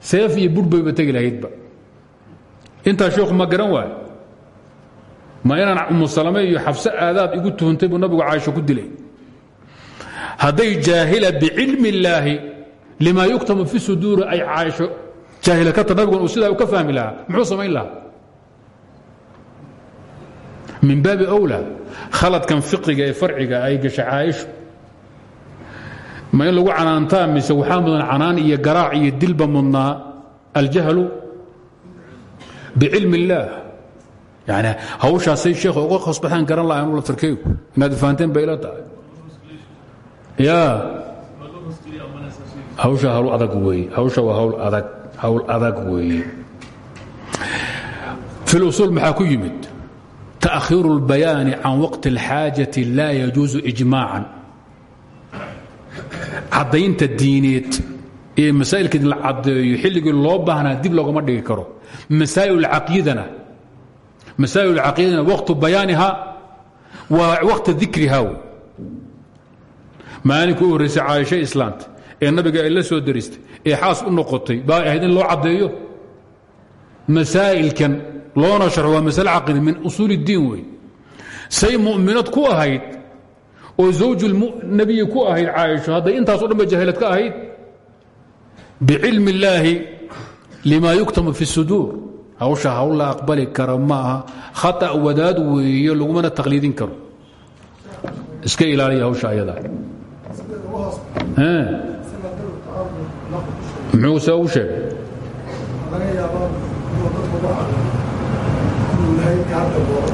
seef iyo budhbayba tegi lahaydba. Intaa sheekhu ma garan waay? Ma inaan umusalame iyo xabse aadaad igu tuhuntay buu nabigu caaisho ku dilay. Hadday jaahila bicilmi illaahi lima yuktamu fi suduuri ay caaisho jaahila ka ta nabigun uu sidaa u ka fahmi lahaa muxuu samayn min baabi wla khaladkan fiqiga ee farciga ay gashay caaisho ma in lagu canaantaa mise waxaa mudan canaan iyo garaac iyo dilba mudnaa? Aljahlu bicilm اllaah yani hawshaasay sheekha uga khasbaxeen garan lahayn u laftarkeygu inaad fahanteen bay ila tahay. Ya. Hawsha hawl adag weeye. Hawsha waa hawl adag. Hawl adag weeye. Fi lusuul maxaa ku yimid? تأkhiir الbayaani can waqti الxaajaةi laa yajuuزu إجmaaعa caddaynta diineed ee masaa'ilka la caddeeyo xilligii loo baahnaa dib loogama dhigi karo masaa'il caqiidana masaa'il caqiidana waqtu bayaaniha waa waqta dikriha maalinka u horraysay caaisha islaamta ee nabiga ay la soo daristay ee xaas u noqotay baa ahayd in loo caddeeyo masaa'ilkan loona sharxo waa masale caqidi min usuul اdiin wey say mu'minad ku ahayd oo zawju nabiyi ku ahayd caaisho hadday intaaso dhan ba jahilad ka ahayd bicilmi اllaahi lima yuktamu fi الsuduur hawsha hawl la aqbali kara ma aha khata wadaad weeye lagumana taqliidin karo iska ilaaliya hawsha ayada muxuu se u sheegay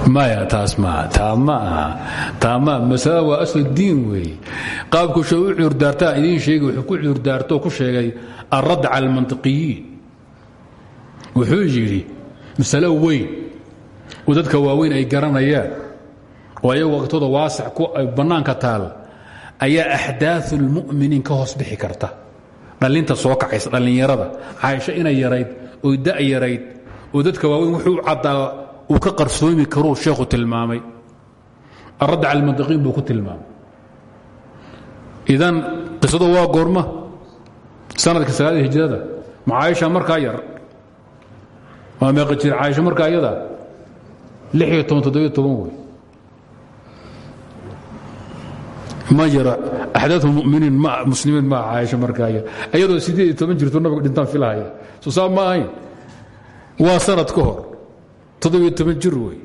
maya taas maaha taa ma aha taa maa masalada waa asl diin weeye qaabku she u cuurdaartaa sheegi wuxuu ku cuurdaartoo ku sheegay alradd cala almantiqiyiin wuxuu yidhi masalo weyn oo dadka waaweyn ay garanayaan oo ayagu waqtooda waasac bannaanka taal ayaa axdaau اlmu'miniin ka hoos bixi karta. Dhallinta soo kacaysa dhallinyarada caaisho inay yarayd oy da' yarayd oo dadka waaweyn wuxuu caddaa uu ka qarsoomi karuu sheekhu tilmaamay. Alradd cala almantiqiin buu ku tilmaamay. Idan qisadu waa goorma. Sanadka salaada hijrada ma caaisha yar. Waa meeqa jir caaisha markaa iyada lix iyo toban ma jiro axdaau muminiin muslimiin maa caaisha markaa yar. Iyadoo sideed iyo toban nabigu dhintaan filahaya soo saa waa sanad ka hor toddobiyo toban jir wey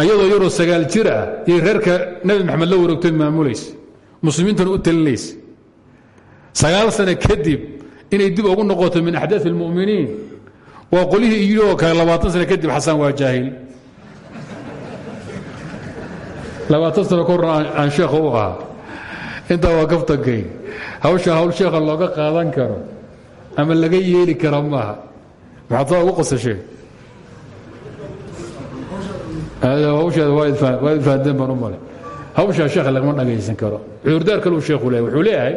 ayadoo yaroo sagaal jir ah iyo reerka nebi maxamed la wareegtood maamulaysa muslimiintana u talinaysa sagaal sano kadib inay dib ugu noqoto min axdaai اlmuminiin waa qolihii yidhi oo kale sano kadib xasan waa jaahil. Labaatan sano ka aan sheekha u ahaa. Intaa waa kaftankay hawsha hawl sheekha looga qaadan karo ama laga yeeli kara maaha. Maxaad saa ugu qosasheen hawsheeda waa idfahandeen baan u male hawshaa sheekha lagama dhagaysan karo cuurdaar kaleu sheekhu leeyahy wuxuu leeyahay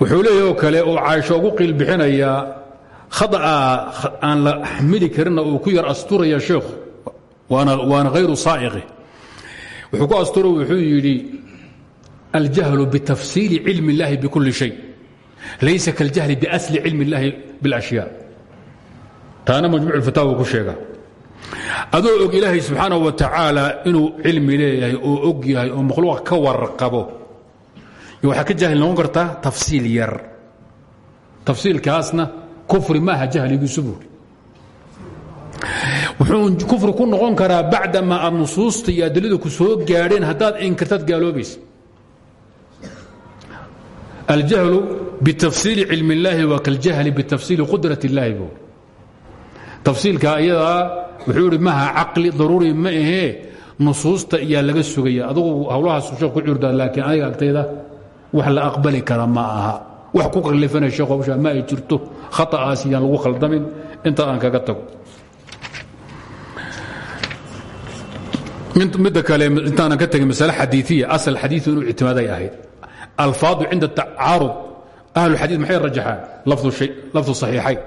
wuxuu leeyahy oo kale oo caaisho ugu qiil bixinayaa khada'a aan la xmili karinna uu ku yar asturaya sheekhu waana hayru saa'iqi wuxuu ku asturo wuxuu yidhi aljahlu bitafsiili cilmi اllahi bikuli shay laysa kaاljahli biasli cilmi اllahi biاlashyaa taana majmuc fataawa ku sheega adoo og ilaahay subxaana wa tacaala inuu cilmi leeyahay oo og yahay oo makhluuqa ka warqabo waxaa ka jaahil noqon kartaa tafsiil yar. Tafsiilkaasna kufri maaha jahligiisu buuri wuxuu kufri ku noqon karaa bacdamaa aad nusuusta iyo adiladu ku soo gaadheen haddaad inkirtaad gaaloobaysa. Aljahlu bitafsiili cilmi اllaahi waa kaljahli bitafsiili qudrat اllaahi buuri tafsiilka iyadaa wuxuu ihi maha caqli ma ahee nusuusta iyaa laga sugaya adugu hawlahaas sheekh ku curdaa laakiin aniga agtayda wax la aqbali kara ma aha. Wax ku kallifanaya sheekh hawshaa ma ay jirto. Khata'aas iyaan lagu khaldamin. Inta aan kaga tago. Midda kale intaanan ka tegin masale xadiiiya asal xadiiu inuu ictimaaday ahayd. Alfaadu cinda tacaarud ahluxadiid maxay rajaxaan? Lafdu saxiixayn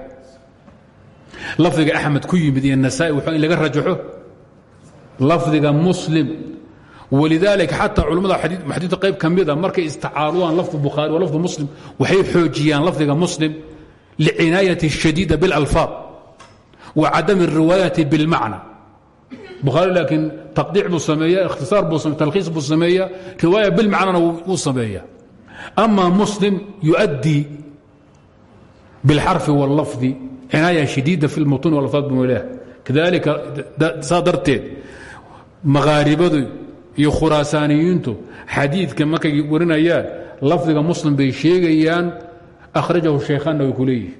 lafdiga axmed ku yimid iyo nasaai wuxuu in laga rajaxo lafdiga muslim walidaalika xataa culammada xadiidka qayb ka mida markay istacaaruaan lafdu bukhaari wa lafdu muslim waxay xoojiyaan lafdiga muslim lcinaayati shadiida biاlalfaad wa cadam الriwaayati biاlmacna bukhaari laakiin taqdiic buu sameeya ikhtisaar buu talkhiis buu sameeya riwaaya bilmacnana wuu sameeya ama muslim yuؤdii biاlxarfi wاllafdi cinaaya shadiida fi اlmutuun wاlalfaad buu leeyahay kadalika saa darteed makhaaribadu iyo khuraasaaniyiintu xadiidka markay warinayaan lafdiga muslim bay sheegayaan akhrajahu shaykhaanna way ku leeyihiin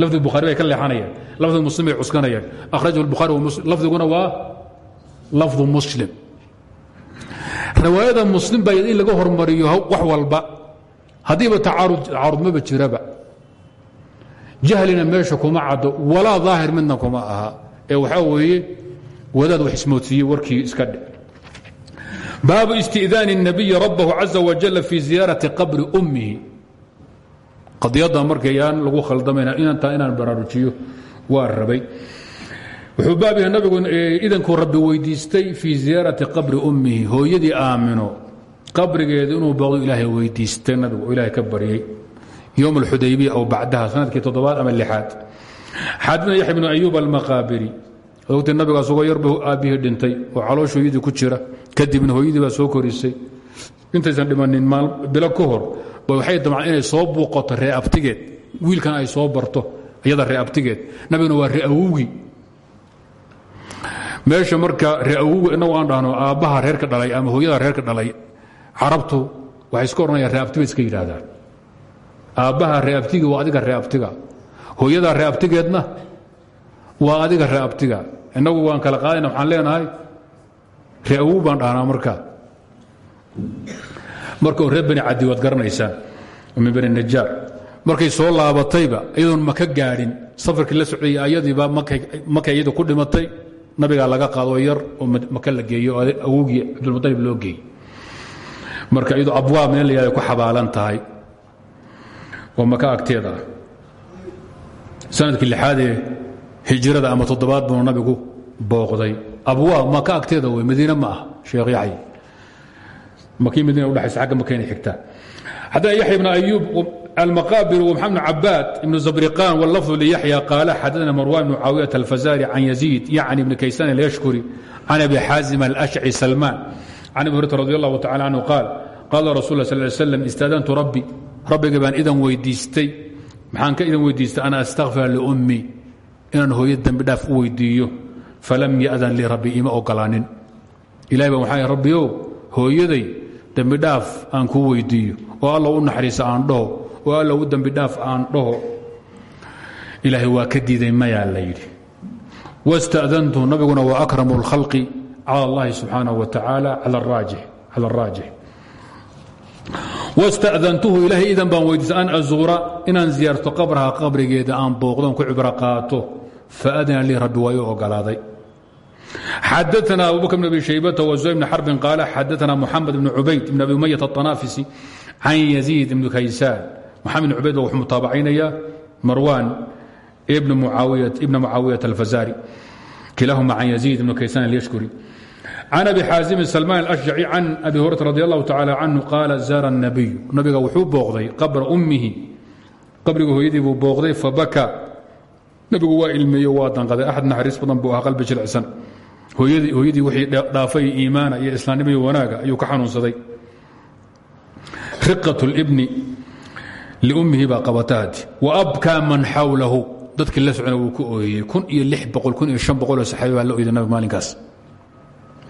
lafdiga bukhari bay ka leexanayaan lafdiga muslim bay cuskanayaan akhrajahu bukhari lafdiguna waa lafdu muslim riwaayada muslim baa in laga hormariyo wax walba haddiiba tacaarud maba jiraba jahlina meesha kuma caddo walaa daahir midna kuma aha. Ee waxaa weeye wadaad wax ismoodsiiye warkii iska dhe baabu isti'daani الnabiyi rabbahu caza wajal fii ziyaarati qabri ummihi. Qadiyadda markayaan lagu khaldamayna inantaa inaan baraarujiyo waa rabay. Wuxuu baab nabigu idankuu rabbi weydiistay fii ziyaarati qabri ummihi hooyadii aamino. Qabrigeedu inuu booqdo ilaahay weydiistay nabigu oo ilaahay ka baryey yowm alxudaybiya aw bacdaha sannadkii toddobaad ama lixaad xaadina yaxya bnu ayuub almaqaabiri ogtay nabiga asagoo yarba aabbihii dhintay oo caloosh hooyadii ku jira kadibna hooyadii baa soo korisay intaysan dhimanin bilo ka hor ba waxay damcaan inay soo buuqato ree abtigeed wiilkan ay soo barto iyada ree abtigeed nabiguna waa ree awowgii meesha marka ree awowgi inagu aan dhahno aabbaha reerka dhalay ama hooyada reerka dhalay carabtu waxay iska odhanayaan ree abti bay iska yidhaahdaan aabbaha ree abtigi waa adiga ree abtiga hooyada ree abtigeedna waa adiga ree abtiga innagu waan kala qaadayna waxaan leenahay ree awow baan dhahnaa marka marka reer cadi waad garanaysaan. Min bani najaar markay soo laabatayba iyadoon maka gaadhin. Safarkii la socday ayadiiba markay iyadu ku dhimatay. Nabigaa laga qaado yar oo maka la geeyo awowgii cabdulmualib loo geeyey. Marka iyadu abwaab meel la ku xabaalan tahay waa maka agteeda ah sannadkii lixaadee ama toddobaad buuna nabigu booqday. Abwaab maka agteeda wey madiine ma sheekh yaxya. Makii madiina udhexaysa agga makayna xigtaa. Xadana yaxya ibn ayuub almaqaabir wmxamed bn cabaad ibn zabriqan wاllafdu liyaxya qaala xadana marwan ibn caawiyaة alfazari can yaziid yacni ibni kaysan alyashkuri can abi xaazim alashci salmaan can abi hurata radi allahu tacala canhu qaal qaala rasul s sm istaadantu rabbi rabbiga baan idan weydiistay. Maxaan ka idan weydiistay? Ana astakfira liummii inaan hooyo dembidhaaf u weydiiyo. Falam ya'dan lii rabbi ima ogolaanin. Ilahay baan waxaa rabbiyow hooyaday dembidhaaf aan kuu weydiiyo. Oo alla u naxariisa aan dhaho oo alla u dembidhaaf aan dhaho. Ilaahay waa ka diiday mayaa la wasta'dantu nabiguna waa akramu اlkhalqi cala allahi subxaanaه wa tacaala cala araajix wاsta'dantuhu ilaahay idan baan weydiistay an azuura inaan ziyaarto qabraha qabrigeeda aan booqdoon ku cibro qaato faadina lii rabbi waa ii ogolaaday xadaana abubakr bn abi shaybata wazuhay bn xarbin qaala xadaana muxamed bn cubayd bn abi umayat aطanaafisi can yaziid bn kaysaan moxamed bn cubayd baa wuxuu mutaabacaynayaa marwaan ibna mucaawiyat alfazari kilaahuma can yaziid bn kaysaan alyashkuri can abi xaazimi salmaan alashjaci can abi hurata radi allahu tacala canhu qaala zaara الnabiyu nabiga wuxuu booqday qabra ummihi qabriga hooyadii buu booqday fabaka nabigu waa ilmeeyo waa danqaday axad naxariis badan buu ahaa qalbi jilicsan hooyadii wixii dhaafay iimaana iyo islaamnimo iyo wanaaga ayuu ka xanuunsaday riqat اlbni liummihi baa qabatahadi wa abkaa man xawlahu dadkii la socona wuu ku ooyeyey kun iyo lix boqol kun iyo shan boqoloo saxaabi baa la oyday nabiga maalinkaas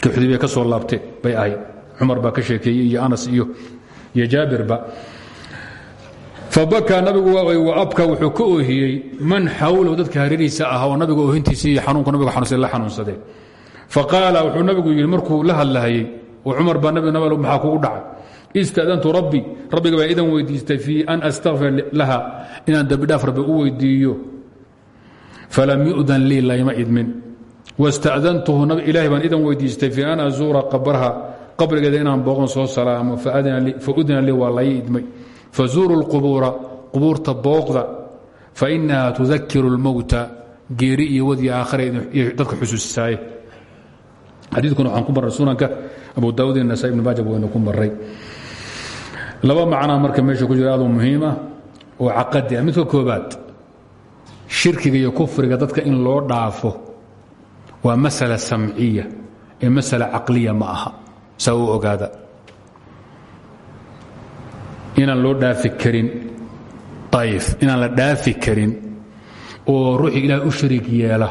markii xudaybiya ka soo laabtee bay ahayd cumar baa ka sheekeeyey iyo anas iyo jaabirba fabakaa nabigu wa abka wuxuu ka oohiyey man xawlahu dadka hareerihiisa ahaa oo nabiga oohintiisii iyo xanuunku nabiga xanuunsan la xanuunsadee. Faqaala wuxuu nabigu yidhi markuu la hadlahayey oo cumar baa nabi nabal maxaa kugu dhacay? Istaadantu rabbi. Rabbiga baa idan weydiistay fii an astakfir laha inaan dembidhaaf rabbi u weydiiyo. Falam yu'dan lii layma idmin wastadantuhu ilahay baan idan weydiistay fii an azuura qabraha qabrigeeda inaan booqon soo salaamo faudina lii waa idmay fazuuru اlqubuura qubuurta booqda fainaha tudakiru اlmowta geeri iyo wadi aakhare iyo dadka xusuusisaaye xadiikuna waxaan ku marray sunanka abu daawud iyo nasa ibn maajab waynu ku maray laba macnaa marka meesha ku jira aadoo muhiima oo caqadi ah midka koobaad shirkiga iyo kufriga dadka in loo dhaafo waa masala samciya ee masala caqliya ma aha. Saa u ogaada. Inaan loo dhaafi karin ayif inaan la dhaafi karin oo ruuxii ilaahay u shariig yeela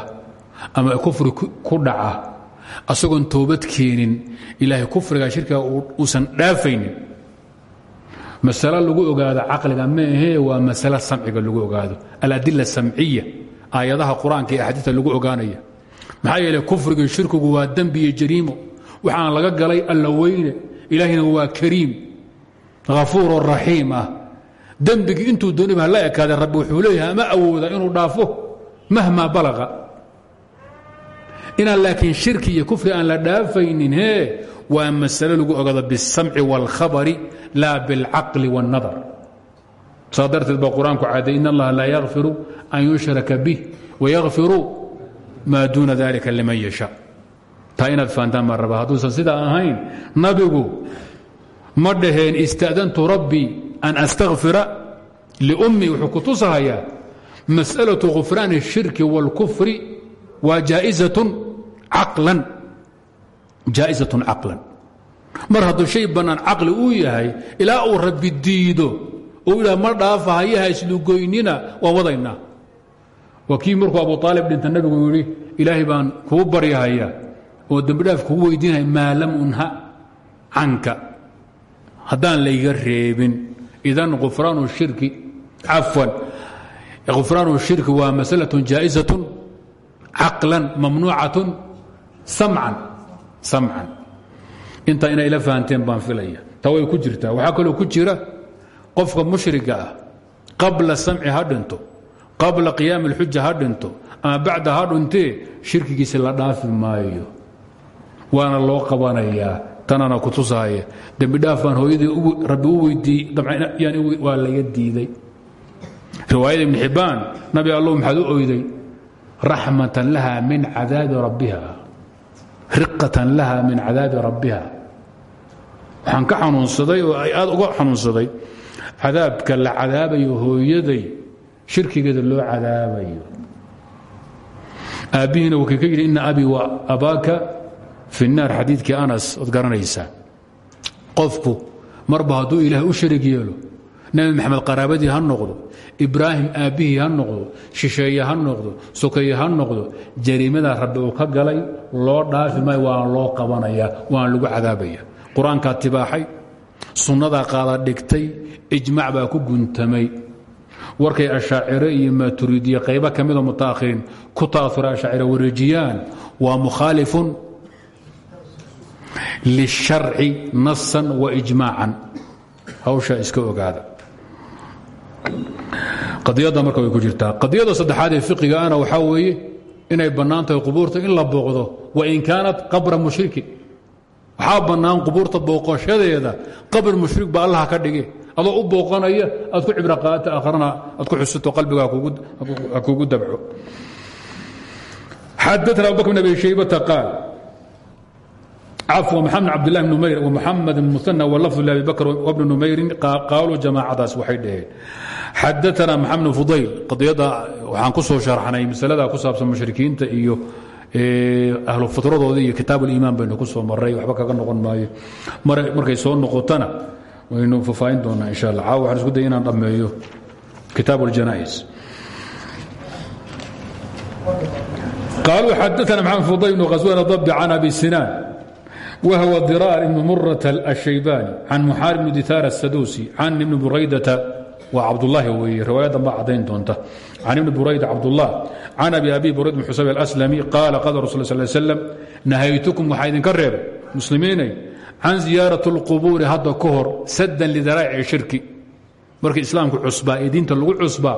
ama kufri ku dhaca asagoon toobad keenin ilaahay kufriga shirkiga uusan dhaafaynin. Masalo lagu ogaado caqliga maahee waa masalo samciga lagu ogaado. Aladila samciya aayadaha qur'aanka iyo axaadiista lagu ogaanaya maxaa yeele kufriga shirkigu waa dembi iyo jariimo waxaan laga galay alla weyne ilaahina waa kariim hafuuro raxiim ah dembigii intuu dooniba hala ekaade rabbi wuxuu leeyahay ama awooda inuu dhaafo mahmaa balaqa inaan laakiin shirki iyo kufri aan la dhaafaynin hee waa masalo lagu ogaado biاsamci wاlkhabari laa biاlcaqli wاnnadar saa darteed baa qur-aanku caday in allaha laa yakfiru an yushraka bih wayakfiru maa duuna dalika liman yasha taa inaad fahantaan baan rabaa hadduusan sidaa ahayn nabigu ma dhaheen ista'dantu rabbii an astakfira liummii wuxuu ku tusahayaa mas'alaةu khufraan الshirki wاlkufri waa jaa'izatun caqlan mar hadduu shay bannaan caqli uu yahay ilaa uu rabbi diido uu idhaa ma dhaafa hayaha islugoynina waan wadaynaa waa kii markuu abu aalib dhinta nabigu yidhi ilaahay baan kuu baryahaya oo dembidhaaf kugu weydiinaya maa lam unha canka haddaan layga reebin idan khufraanu shirki cafwan khufraanu shirki waa masalaة jaaئizaة caqlan mamnuucatun samcan samcan intaa inay ila fahanteen baan filaya taa way ku jirtaa waxaa kaloo ku jira qofka mushriga ah qabla samci ha dhinto qabla qiyaami اlxuja ha dhinto ama bacda ha dhintee shirkigiisa la dhaafi maayo. Waana loo qabanayaa tanana kutusahaya dembidhaaf baan hooyadii rabbi u weydiiyey waa laga diiday. Riwaayada ibn xibbaan nabi allow maxaad u oyday raxmatan laha min cadaabi rabbiha. Riqatan laha min cadaabi rabbiha. Waxaan ka xanuunsaday oo aad uga xanuunsaday cadaabka la cadaabayo hooyaday shirkigeeda loo cadaabayo. Aabbihiina wuu ka yidhi ina abii wa abaaka fi الnaar xadiidkii anas ood qofku marba hadduu ilaah u sharig yeelo nebi maxamed qaraabadii ha noqdo ibraahim aabbihii ha noqdo shisheeye ha noqdo sokeeye ha noqdo jariimadaa rabbi uu ka galay loo dhaafi maayo waana loo qabanaya waana lagu cadaabaya qur'aankaa tibaaxay sunnadaa qaada dhigtay ijmac baa ku guntamay warkay ashaacire iyo maaturiidiye qaybo ka midoo mutaakhiriin. Ku taasura ashaacire wareejiyaan. Waa mukhaalifun lisharci nasan wa ijmaacan. Hawshaa iska ogaada. Qadiyadda marka ku jirtaa. Qadiyada saddexaad ee fiqigaana waxaa weeye inay bannaan tahay in la booqdo. Wain kaanat qabra mushrikin. Waxaa bannaan qubuurta booqashadeeda qabr mushrik ba allah ka dhige adoo u booqanaya aad ku cibro qaata akhrana aad ku xusato qalbiga ha kugu dabco. Xadaثna abu bakr bn abi shaybata qaal cafwa maxamed cabdillahi bn numayr wmuxamed bn musanى walafdu labi bakr wbni numayrin qaaluu jamaacadaas waxay dhaheen. Xadaana maxamed bn fudayl qadiyadda waxaan ku soo sharxnay masalada ku saabsan mushrikiinta iyo ahlu fitradooda iyo kitaab uliimaan baynu ku soo maray waxba kaga noqon maayo. Markay soo noqotana waynu fafaahin doonaa insha allah caawa waxaan isku daya inaan dhammeeyo kitaab اljana'is قالوا xadثna محمد فضيل بن غزوان ضب عن أبي سنان وهو ضرار بن مرة الشيباني عن محارب بن دثار السدوسي عن بن بريدة وعبدالله wy riواayada ba cadayn doonta عن بن بريدة عبدالله عن أبي أبي بريد بن xusayب الأسلمي قال قال رسول صل ل سلم نahayتكم waxaa idinka reebay muslimiinay can زiyaaraة القبuuri hadda ka hor sadan لdaraa'ic shirki markii islaamku cusbaa ee diinta lagu cusbaa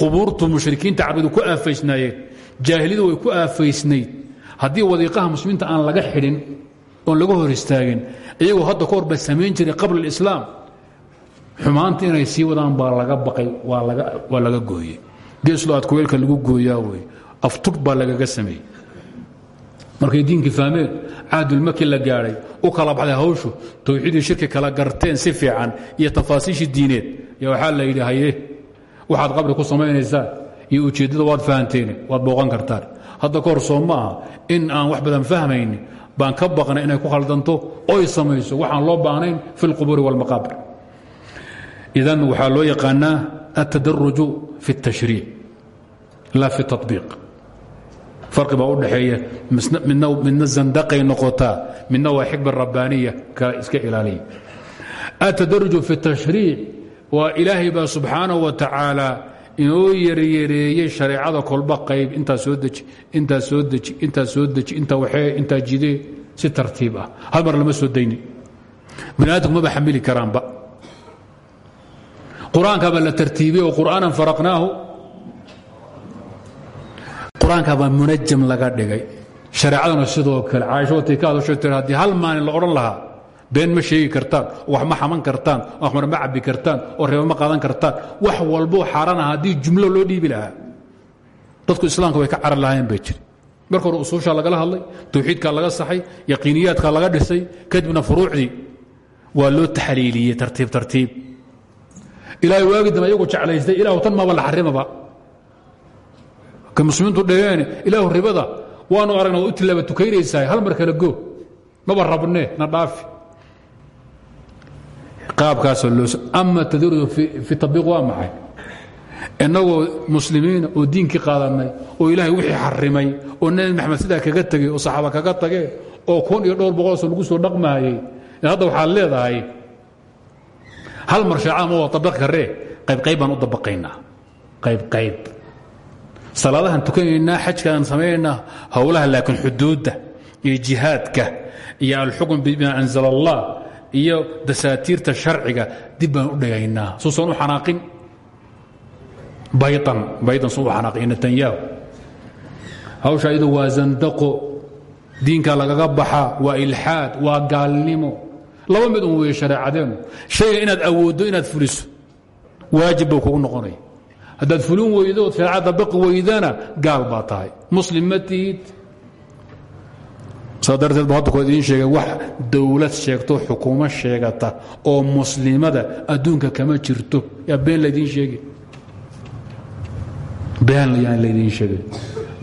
qubuurtu mushrikiinta carbidu ku aafaysnaayeen jaahiliyadu way ku aafaysnayd haddii wadiiqaha muslimiinta aan laga xidhin oon laga hor istaagin iyagoo hadda ka hor ba samayn jiray qabla اlislaam xumaanta inay sii wadaan baa laga baqay waa laga gooyey geeslo adkuweelka lagu gooyaa wey aftug baa lagaga sameeyey markay diinkii fahmeen caadulmaki la gaadhay u kala baxday hawshu tawxiidii shirki kala garteen si fiican iyo tafaasiishii diineed. Y waxaa la yidhi waxaad qabri ku samaynaysaan iyo ujeeddada waad fahanteene waad booqan kartaan. Hadda ka hor in aan wax badan fahmayni baan ka baqnay inay ku khaldanto oy samayso waxaan loo baahnayn fi lqubuuri walmaqaabir idan waxaa loo yaqaanaa altadaruju fi اtashriic la fi taطbiiq farqi baa u dhaxeeya. Midna zandaqay noqotaa midna waa xikma rabbaaniya kale iska ilaaliya. Atadaruju fi tashriic waa ilaahay baa subxaanah wa tacaala inoo yaryareeyey shareecada kolba qayb intaa soo deji intaa soo deji intaa soo deji intaa waxee intaa jidee si tartiib ah. Hal mar lama soo dayni baniaadamkumaba xamili karaanba. Qur'aankaa baa la tartiibiyey oo qur'aanan faraqnaahu qur'aankaabaa munajam laga dhigay. Shareecadana sidoo kale caaisho watay ka hadasho tir haddii hal maalin la odhan lahaa been ma sheegi kartaan oo wax ma xaman kartaan oo waxmar ma cabbi kartaan oo reeba ma qaadan kartaan wax walboo xaaraan ah haddii jumlo loo dhiibi lahaa. Dadku islaamka way ka carar lahaayeen bay jiri marka hore usuushaa lagala hadlay tawxiidkaa laga saxay yaqiiniyaadkaa laga dhisay kadibna furuucdii waa loo taxliiliyey tartiib tartiib. Ilaahay waagi dambe iyagu jeclaystay ilaahu tan maba la xarimaba ka muslimiintu dhaheen ilaahu ribada waanu aragna waa u tilaaba tukaynaysaa hal mar kale go maba rabnee na dhaafi. Qaabkaasoo loo ama tadarudu fi tabiiq waa maxay? Innagoo muslimiina oo diinkii qaadanay oo ilaahay wixii xarimay oo nebi maxamed sidaa kaga tegey oo saxaaba kaga tageen oo kun iyo dhowr boqolsoo lagu soo dhaqmaayey hadda waxaad leedahay hal mar shaacada ma wada abaqi karee qaybqayb baan u dabaqaynaa. Qaybqayb salaadahan tukanaynaa xajkaan samaynaynaa howlaha laakiin xuduudda iyo jihaadka iyo alxukm bima anzala allah iyo dasaatiirta sharciga dib u dhigaynaa suusan u xanaaqin? Baydan baydan suu xanaaqin netanyahu. Hawsha iyadu waa zandaqo diinka lagaga baxaa waa ilxaad waa gaalnimo. Laba mid un weeye inaad awooddo inaad fuliso waajib buu kugu haddaad fulin weydo ood shareecada baqi weydana gaal baa tahay. Muslim ma tihid saa darteed sheegay wax dowlad sheegto xukuumo sheegata oo muslimada adduunka kama jirto. Yaa been laydiin sheegi been yaan laydiin sheegay.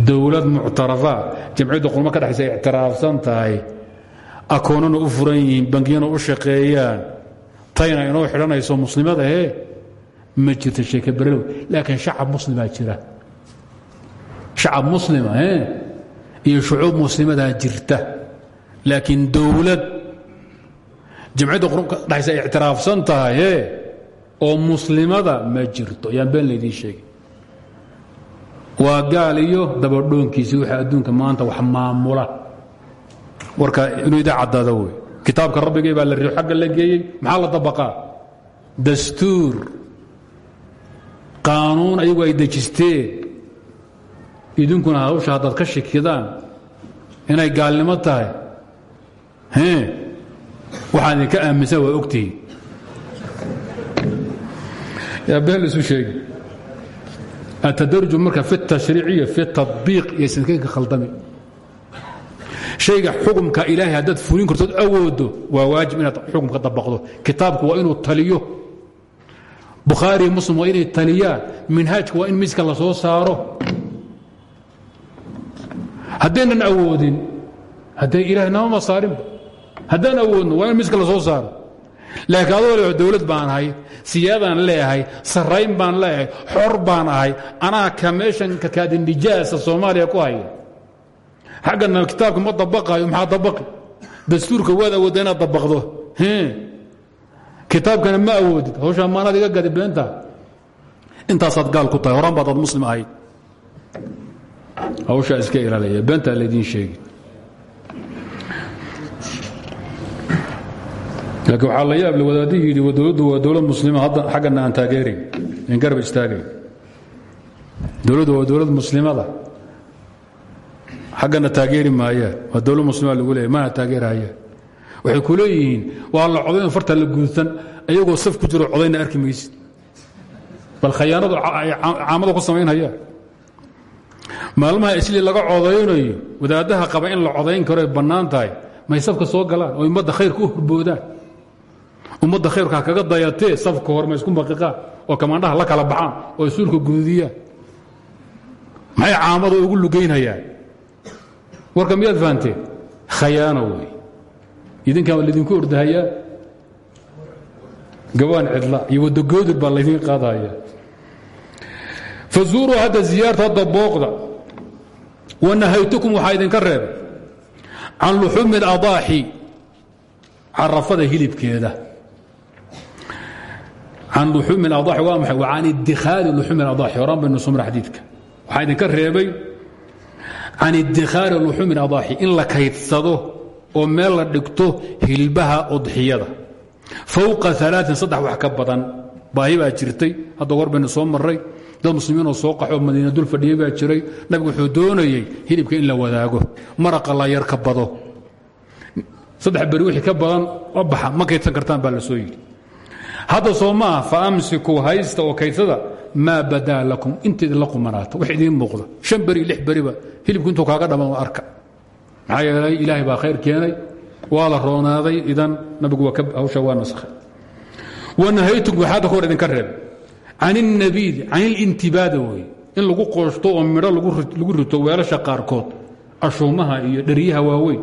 Dowlad muctarafa jamciyadda qurmo ka dhexaysa ay ictiraafsan tahay. Akoonana u furan yihiin bangiyana u shaqeeyaan. Tayna inoo xidhanayso muslimada he ma jirta sheeke berelow laakiin shacab muslimaa jira. Shacab muslima e iyo shucuub muslimadaa jirta. Laakiin dowlad jamciyadda qurumka dhexaysa ay ictiraafsan tahay e oo muslimada ma jirto. Yaan been laydiin sheegi. Waa gaal iyo dabadhoonkiisii waxa adduunka maanta wax maamula. Warka inuu idaa caddaado wey. Kitaabka rabbigay baa la agga la geeyey maxaa la dabaqaa? Dastuur qaanuun ayagu ay dejisteen idinkuna hawsha haddaad ka shikidaan inay gaalnimo tahay waxaan idinka aaminsan waa ogtihiin. Yaa been laisu sheegi atadarju marka fi tashriiciya fi tabiiq iyo khaldami. Shayga xukumka ilaahay haddaad fulin kartood awoodo waa waajib inaad xukumka dabaqdo. Kitaabku waa inuu taliyo bukhaari muslim waa inay taliyaan minhaajka waa in miska la soo saaro. Haddaynan awoodin hadday ilahay nama masaarinba haddaan awoodno waa in miska la soo saaro. Laakiin adoo le dowlad baan ahay siyaadaan leeahay sarrayn baan leeahay xor baan ahay anaa ka meeshan kakaadin nijaasa soomaaliya ku haya. Xaggana kitaabka ma dabaqaayo maxaa dabaqi? Dastuurka waad awoodda inaad dabaqdo kitaabkana ma awoodid hawshaa maanaad iga gadi beenta intaasaad gaal ku tahay. Horaan baad ad muslim ahayd. Hawshaa iska ilaalaya. Beentaa laydiin sheegi. Laakiin waxaa la yaable wadaaddi yidhi dowladdu waa dowlad muslima hadda xaggana aan taageerayn in garab istaagayn dowladdu waa dowlad muslimada. Xaggana taageeri maayaan waa dowlad muslima lagu leeyahy mana taageerhayaan waxay ku leeyihiin waa la codayn farta la guudsan ayagoo saf ku jiro codayna arki maysid. Bal khayaanadu caamada ku samaynhayaan maalmaha isli laga codaynayo wadaadaha qaba in la codayn karo ay bannaan tahay may safka soo galaan oo ummadda khayrka u horboodaan ummadda khayrka ha kaga dayatee safka hor ma isku oo kamaandhaha la kala baxaan oo isuulka guudiyaan. Maxay caamada ugu lugaynhayaan warka miyaad fahanteen idinkaan waa laydinku ordahayaa gawaan cidla iyo wadagoodir baa laydin qaadaya fazuuruu hadda ziyaarta hadda booqda wanahaytukum waxaa idinka reebay can luxuumi اladaaxi carafada hilibkeeda can luxuumi اladaaxi waa maxay wa can idikhaari luxuumi اladaaxi horaan baynu sumra xadiidka waxaa idinka reebay can idikhaari luxuumi اladaaxi in la kaydsado oo meel la dhigto hilbaha udxiyada. Fowqa alaain saddex wax ka badan baahi baa jirtay. Hadda baynu soo marray dad muslimiinoo soo qaxoo madiina dul fadhiyey jiray. Nabigu wuxuu doonayey hilibka in la wadaago maraqa la yar ka bado. Saddex beri wixii ka badan oo baxa ma kaydsan kartaan baa la soo yidhi. Hadda soo ma fa amsikuu haysta oo kaydsada maa badaa inta idinla qumanaato wax shan beri lix beriba hilibku intuu kaaga dhamman arka maxaa yeelay ilaahay baa khayr keenay waa la roonaaday idan nabigu hawsha waa naskhay wanahaytuku waxaadda ka hor idinka reeb can اnabiidi can ilintibaada weye in lagu qoosto oo midho lagu rito weelasha qaarkood ashuumaha iyo dheriyaha waaweyn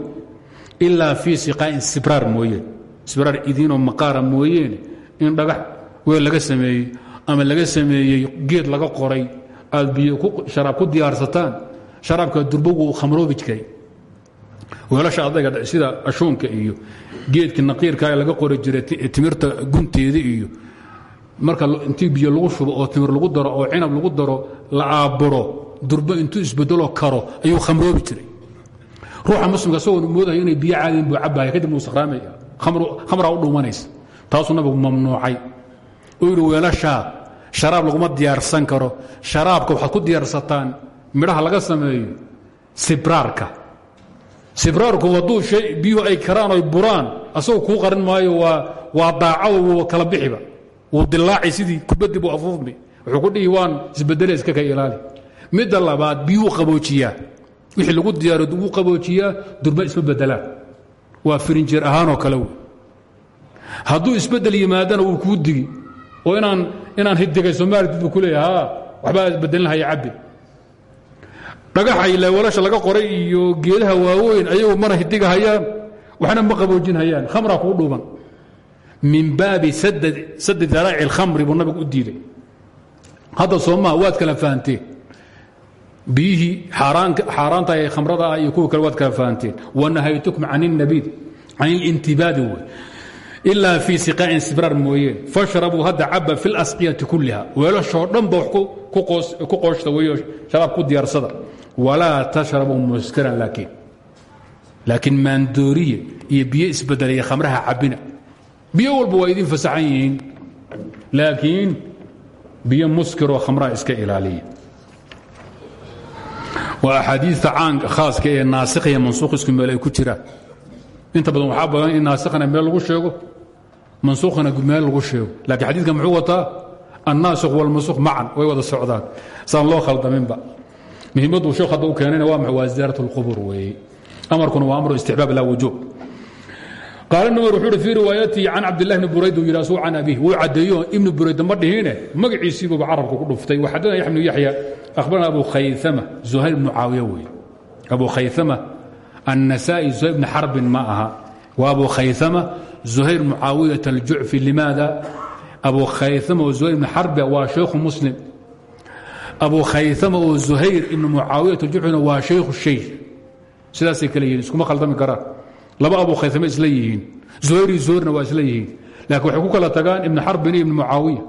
ilaa fii siqaa'in sibraar mooyeen sibraar idiinoo maqaara mooyeene in dhagax weel laga sameeyey ama laga sameeyey geed laga qoray aad biyo sharaab ku diyaarsataan sharaabka durbagu u weelasha adayga sida ashuunka iyo geedka naqiirka laga qori jiray timirta gunteeda iyo marka intii biyo lagu shubo oo timir lagu daro oo cinab lagu daro la aaburo durbo intuu isbedelo karo ayuu khamroobi jiray. Ruuxa muslimka isagoo moodayo inay biyo caadiin buu cabaya kadib uu sakhraamaya. Khamraa u dhuumanaysa. Taasuu nabigu mamnuucay. Uu yidhi weelashaa sharaab laguma diyaarsan karo. Sharaabka waxaad ku diyaarsataan midhaha laga sameeyo sibraarka sibraarku hadduu biyuhu ay karaan oy buraan asagoo kuu qarin maayo waa daacado wuu kala bixiba. Wuu dilaaci sidii kubaddi buu afuufmi wuxuu ku dhihi waan iska ka ilaali. Midda labaad biyuu qaboojiyaa. Wixii lagu diyaaro wuu qaboojiyaa durba isma bedelaan waa firinjeer ahaanoo kale hadduu isbeddel yimaadana wuu kuu digi. Oo inaan inaan hidigay soomaalid buu ku leeya waxbaa isbedelinahaya cabbi dhagaxa ilaawalasha laga qoray iyo geedaha waaweyn ayagu mana hidigahayaan waxna ma qaboojinhayaan khamraa kuu dhuuban min baabi sadi daraaci اlkhamri buu nabigu u diiday hadda soomaa waad kala fahanteen biyihii xaaraanta ee khamrada ah iyo kuwa kale waad kala fahanteen wanahaytukum can الnabiid can اlintibaadi wey ilaa fii siqaa'in sibraar mooyeen fashrabuu hadda caba fi اlasqiyati kuliha weelashoo dhan ba wax ku qooshta weyo sharaab ku diyaarsada walaa tashrabuu muskiran laakiin laakiin maandooriye iyo biyo isbedelaya khamraha cabina biyo walba waa idin fasaxan yihiin laakiin biyo muskiroo khamraa iska ilaaliya waa axaadiista caanka khaaska ee naasikh iyo mansuukh isku meel ay ku jiraan inta badan waxaa badan in naasikhana meel lagu sheego mansuukhana meel lagu sheego laakiin xadiidkan muxuu wataa annaasikh walmansuukh macan way wada socdaan saan loo khaldaminba muhimaddu sheekh hadda u keenayna waa ma waa ziyaarat amarkuna waa amru istixbaab laa wujuub. Qaala numar wuxuu uhi fii riwaayatii can cabdilah burayd uu yidhi asuu can abiih wuu caddeeyo burayd ma dhihiine? Magaciisiibuuba carabka ku dhuftay. Waxadana yaxya bnu yaxya akhbarana abu khayama zuhayr bnu caawiya abu khayama annasaa'i zuhayr bni xarbin ma aha. Waa abu khayama zuhayr bnu caawiyat aljucfi limaada? Abu khayama zuhayr bni xarba waa sheekhu muslim abu khaysama oo zuhayr ibnu mucaawiyaة اjuxuna waa shaykhu shaykh. Sidaasay kale yihiin iskuma khaldami karaan laba abu khaysame isla yihiin zuhayri zuhrna waa isla yihiin. Laakiin waxay tagaan ibnu xarbin iyo ibnu mucaawiya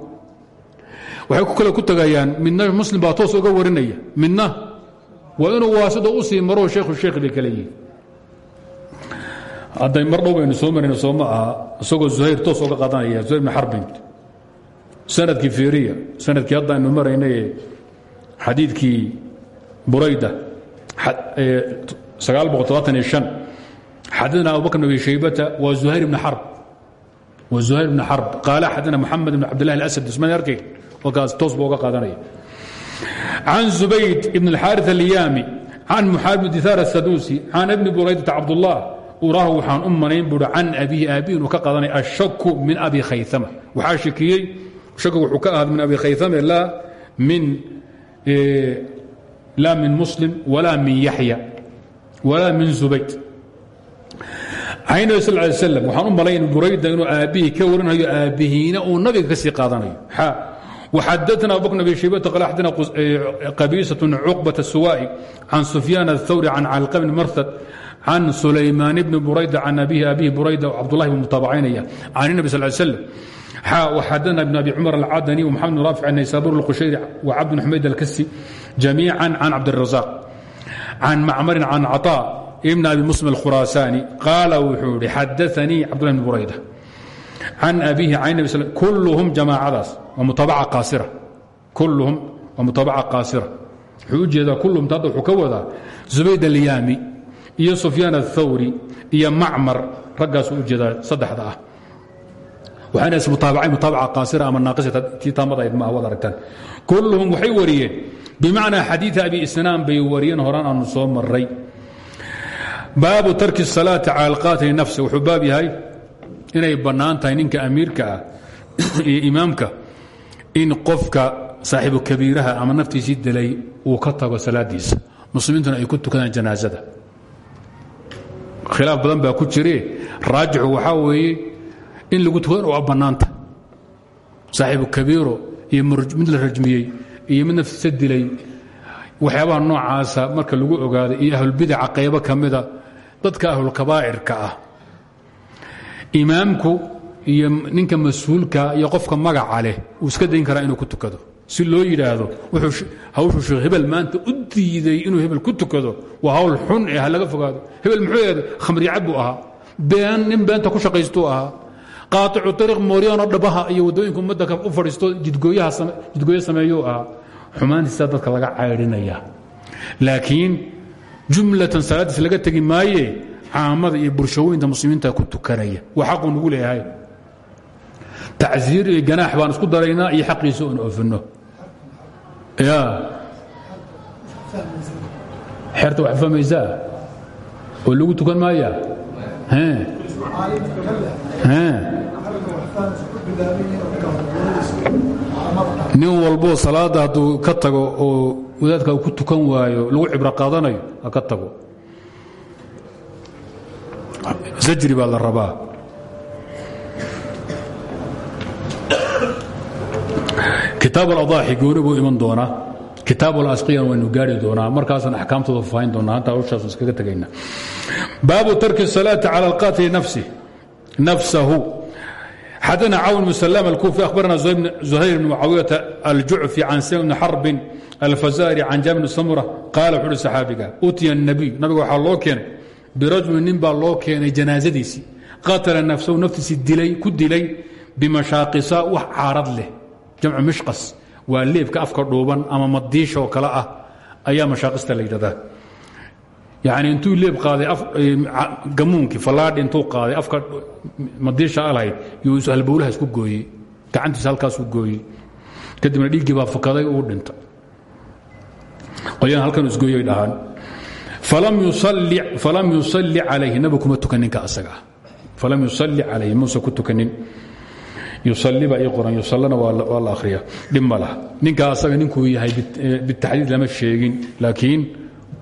waxay ku kale ku muslim baa uga warinaya. Midna waa inuu waasido u sii maro shaykhu shaykh bay kale yihiin. Hadday mar dhow aynu soo marayno sooma aha isagoo zuhayr toos uga qaadanaya zuhayr ibnu xarbin sannadkii fiiriya sannadkii hadda xadiidkii burayda xadana abu bakr bn abi shaybata wa zuhayr bn xarb qaala xadana moxamed bn cabdillahi alasad ismaan arkay wakaas toos buu uga qaadanaya. Zubayd ibn اlxaariث alyaami can muxaarib bn dihaar asaduusi can ibni buraydata cabdullah uraahu waxaan u manayn buui can abihi aabihi inuu ka qaadanaya ashaku min abi khayama waxaa shakiyey shakigu wuxuu ka ahaad min abi khayame laa min laa min muslim walaa min yaxya walaa min zubayd can nabi sal lay slam waxaan u malayn burayda inuu aabbihii ka warinayo aabbihiina uu nabiga ka sii qaadanayo وxadثna abu bkr abi shaybة qal xadna qabiisaة cqbaة الsuwaa'i can sufyaan الthawri can calqa bn marhad can sulaymaan bni burayda can abihi abihi burayda cabdulahi bn mutaabacaynaya can الnabi sal ly slam وxadna bn abi cumar alcadani ومxamed bn raafic الnaysabur الqushayri وcabd bn xumayd alkasi jamiica can cabdiلrazaq can macmarin can caطاء ibn abi muslim الkhuraasaani qaala wuxuu ihi xadaanii cabdulahi bn burayda can abihi can nabi sl kulluhum jamaacadaas waa mutaabaca qaasira kulluhum waa mutaabaca qaasira wuxuu u jeedaa kulluhum hadda wuxuu ka wadaa zubayd alyaami iyo sufyaan aلthawri iyo macmar raggaasuu u jeedaa saddexda ah waxaana is mutaabacay mutaabaca qaasira ama naaqisata tii taamadayd ma ah waad aragtaan. Kulluhum waxay wariyeen. Bimacnaa xadiida abi isnaan bay wariyeen horaan aanu soo maray baabu tarki الsalaati cala alqaatili nafsi. Wuxuu baab yahay inay bannaan tahay ninka amiirka ah iyo imaamka in qofka saaxiibu kabiiraha ama naftiisii dilay uu ka tago salaadiisa. Muslimiintuna ay ku tukadaan janaasada khilaaf badan baa ku jire raajixu waxaa weeye in lagu tukado waa bannaanta saaxiibu kabiiro iyo mid la rajmiyey iyo mid naftiisa dilay waxyaabaha noocaasa marka lagu ogaado iyo ahlulbidaca qaybo ka mida dadka ahlulkabaa'irka ah. Imaamku iyo ninka mas'uulka iyo qofka magaca leh uu iska dayn karaa inuu ku tukado. Si loo yidhaahdo hawshuu sheekh hebel maanta u diiday inuu hebel ku tukado. Waa hawl xun ee ha laga fogaado. Hebel muxuu eeday khamricab buu ahaa. Been nin beenta ku shaqaystuu ahaa qaaicu ariiq mooryaanoo dhabaha iyo waddooyinka ummadda u fadhiisto jidgooye sameeyuu ahaa. Xumaantiisa dadka laga caydhinaya laakiin jumlatan salaadiis laga tegi maaye caamada iyo bulshooyinta muslimiinta ku tukanaya. Waa xaquu nugu leeyahay. Tacsiir iyo ganaax baan isku daraynaa iyo xaqiisa oon oofino. Ya. Xeerta wax fahmaysaa oo lagu tukan maaya nin walboo salaadda hadduu ka tago oo wadaadka ku tukan waayo lagu cibro qaadanayo ha ka tago zajri baa la rabaa kitaab aladaaxi gooni buu iman doonaa kitaab alasqiyan waynu gaari doonaa markaasaan axkaamtooda fahayn doonaa hantaa hawshaas iskaga tegayna baabu tarki الsalaati calى alqaatili nafsahu xadana cawn bn salam alkufi ahbarana zuhayr bn mucaawiyata aljucfi can sam bni xarbin alfazari can jaabir bn samura qaala wuxu uhi saxaabiga utiya الnabiy nabiga waxaa loo keenay birajulin nin baa loo keenay janaasadiisii qatala nafsahu naftiisii dilay ku dilay bimashaaqisa wax caarad leh jamcu mishqas waa leebka afka dhuuban ama madiisha oo kale ah ayaa mashaaqista la yidhahdaa yani intuu leeb qaaday gamuunkii fallaadhi intuu qaaday afka madiisha alahayd yuu halbowlaha isku gooyey gacantiisa halkaasuu gooyey. Kadibna dhiiggii baa fakaday uu dhintay qolyaan halkan isgooyay dhahaan. Falam yusalli calayhi nabi kuma tukan ninka asaga. Ah falam yusalli calayhi muuse ku tukanin yusalli baa ii qoran yusallana waa la akhriya dhib ma laha. Ninka asaga ninkuu yahay bitaxdiid lama sheegin laakiin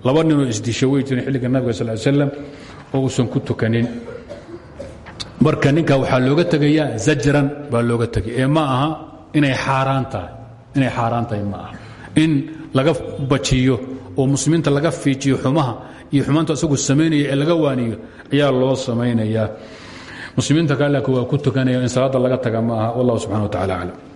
laba ninoo isdisha way jireen xilliga nabiga sal slam oo uusan ku tukanin. Marka ninka waxaa looga tegayaa zajran baa looga tegay. Ee ma aha inay xaaraan inay xaaraan ma aha. In laga bajiyo oo muslimiinta laga fiijiyo xumaha iyo xumaanta isagu samaynaya ee laga waaniyo ayaa loo samaynayaa muslimiinta kale waa ku tukanaya in salaadda laga taga aha. Wallah subxana wa tacala aclam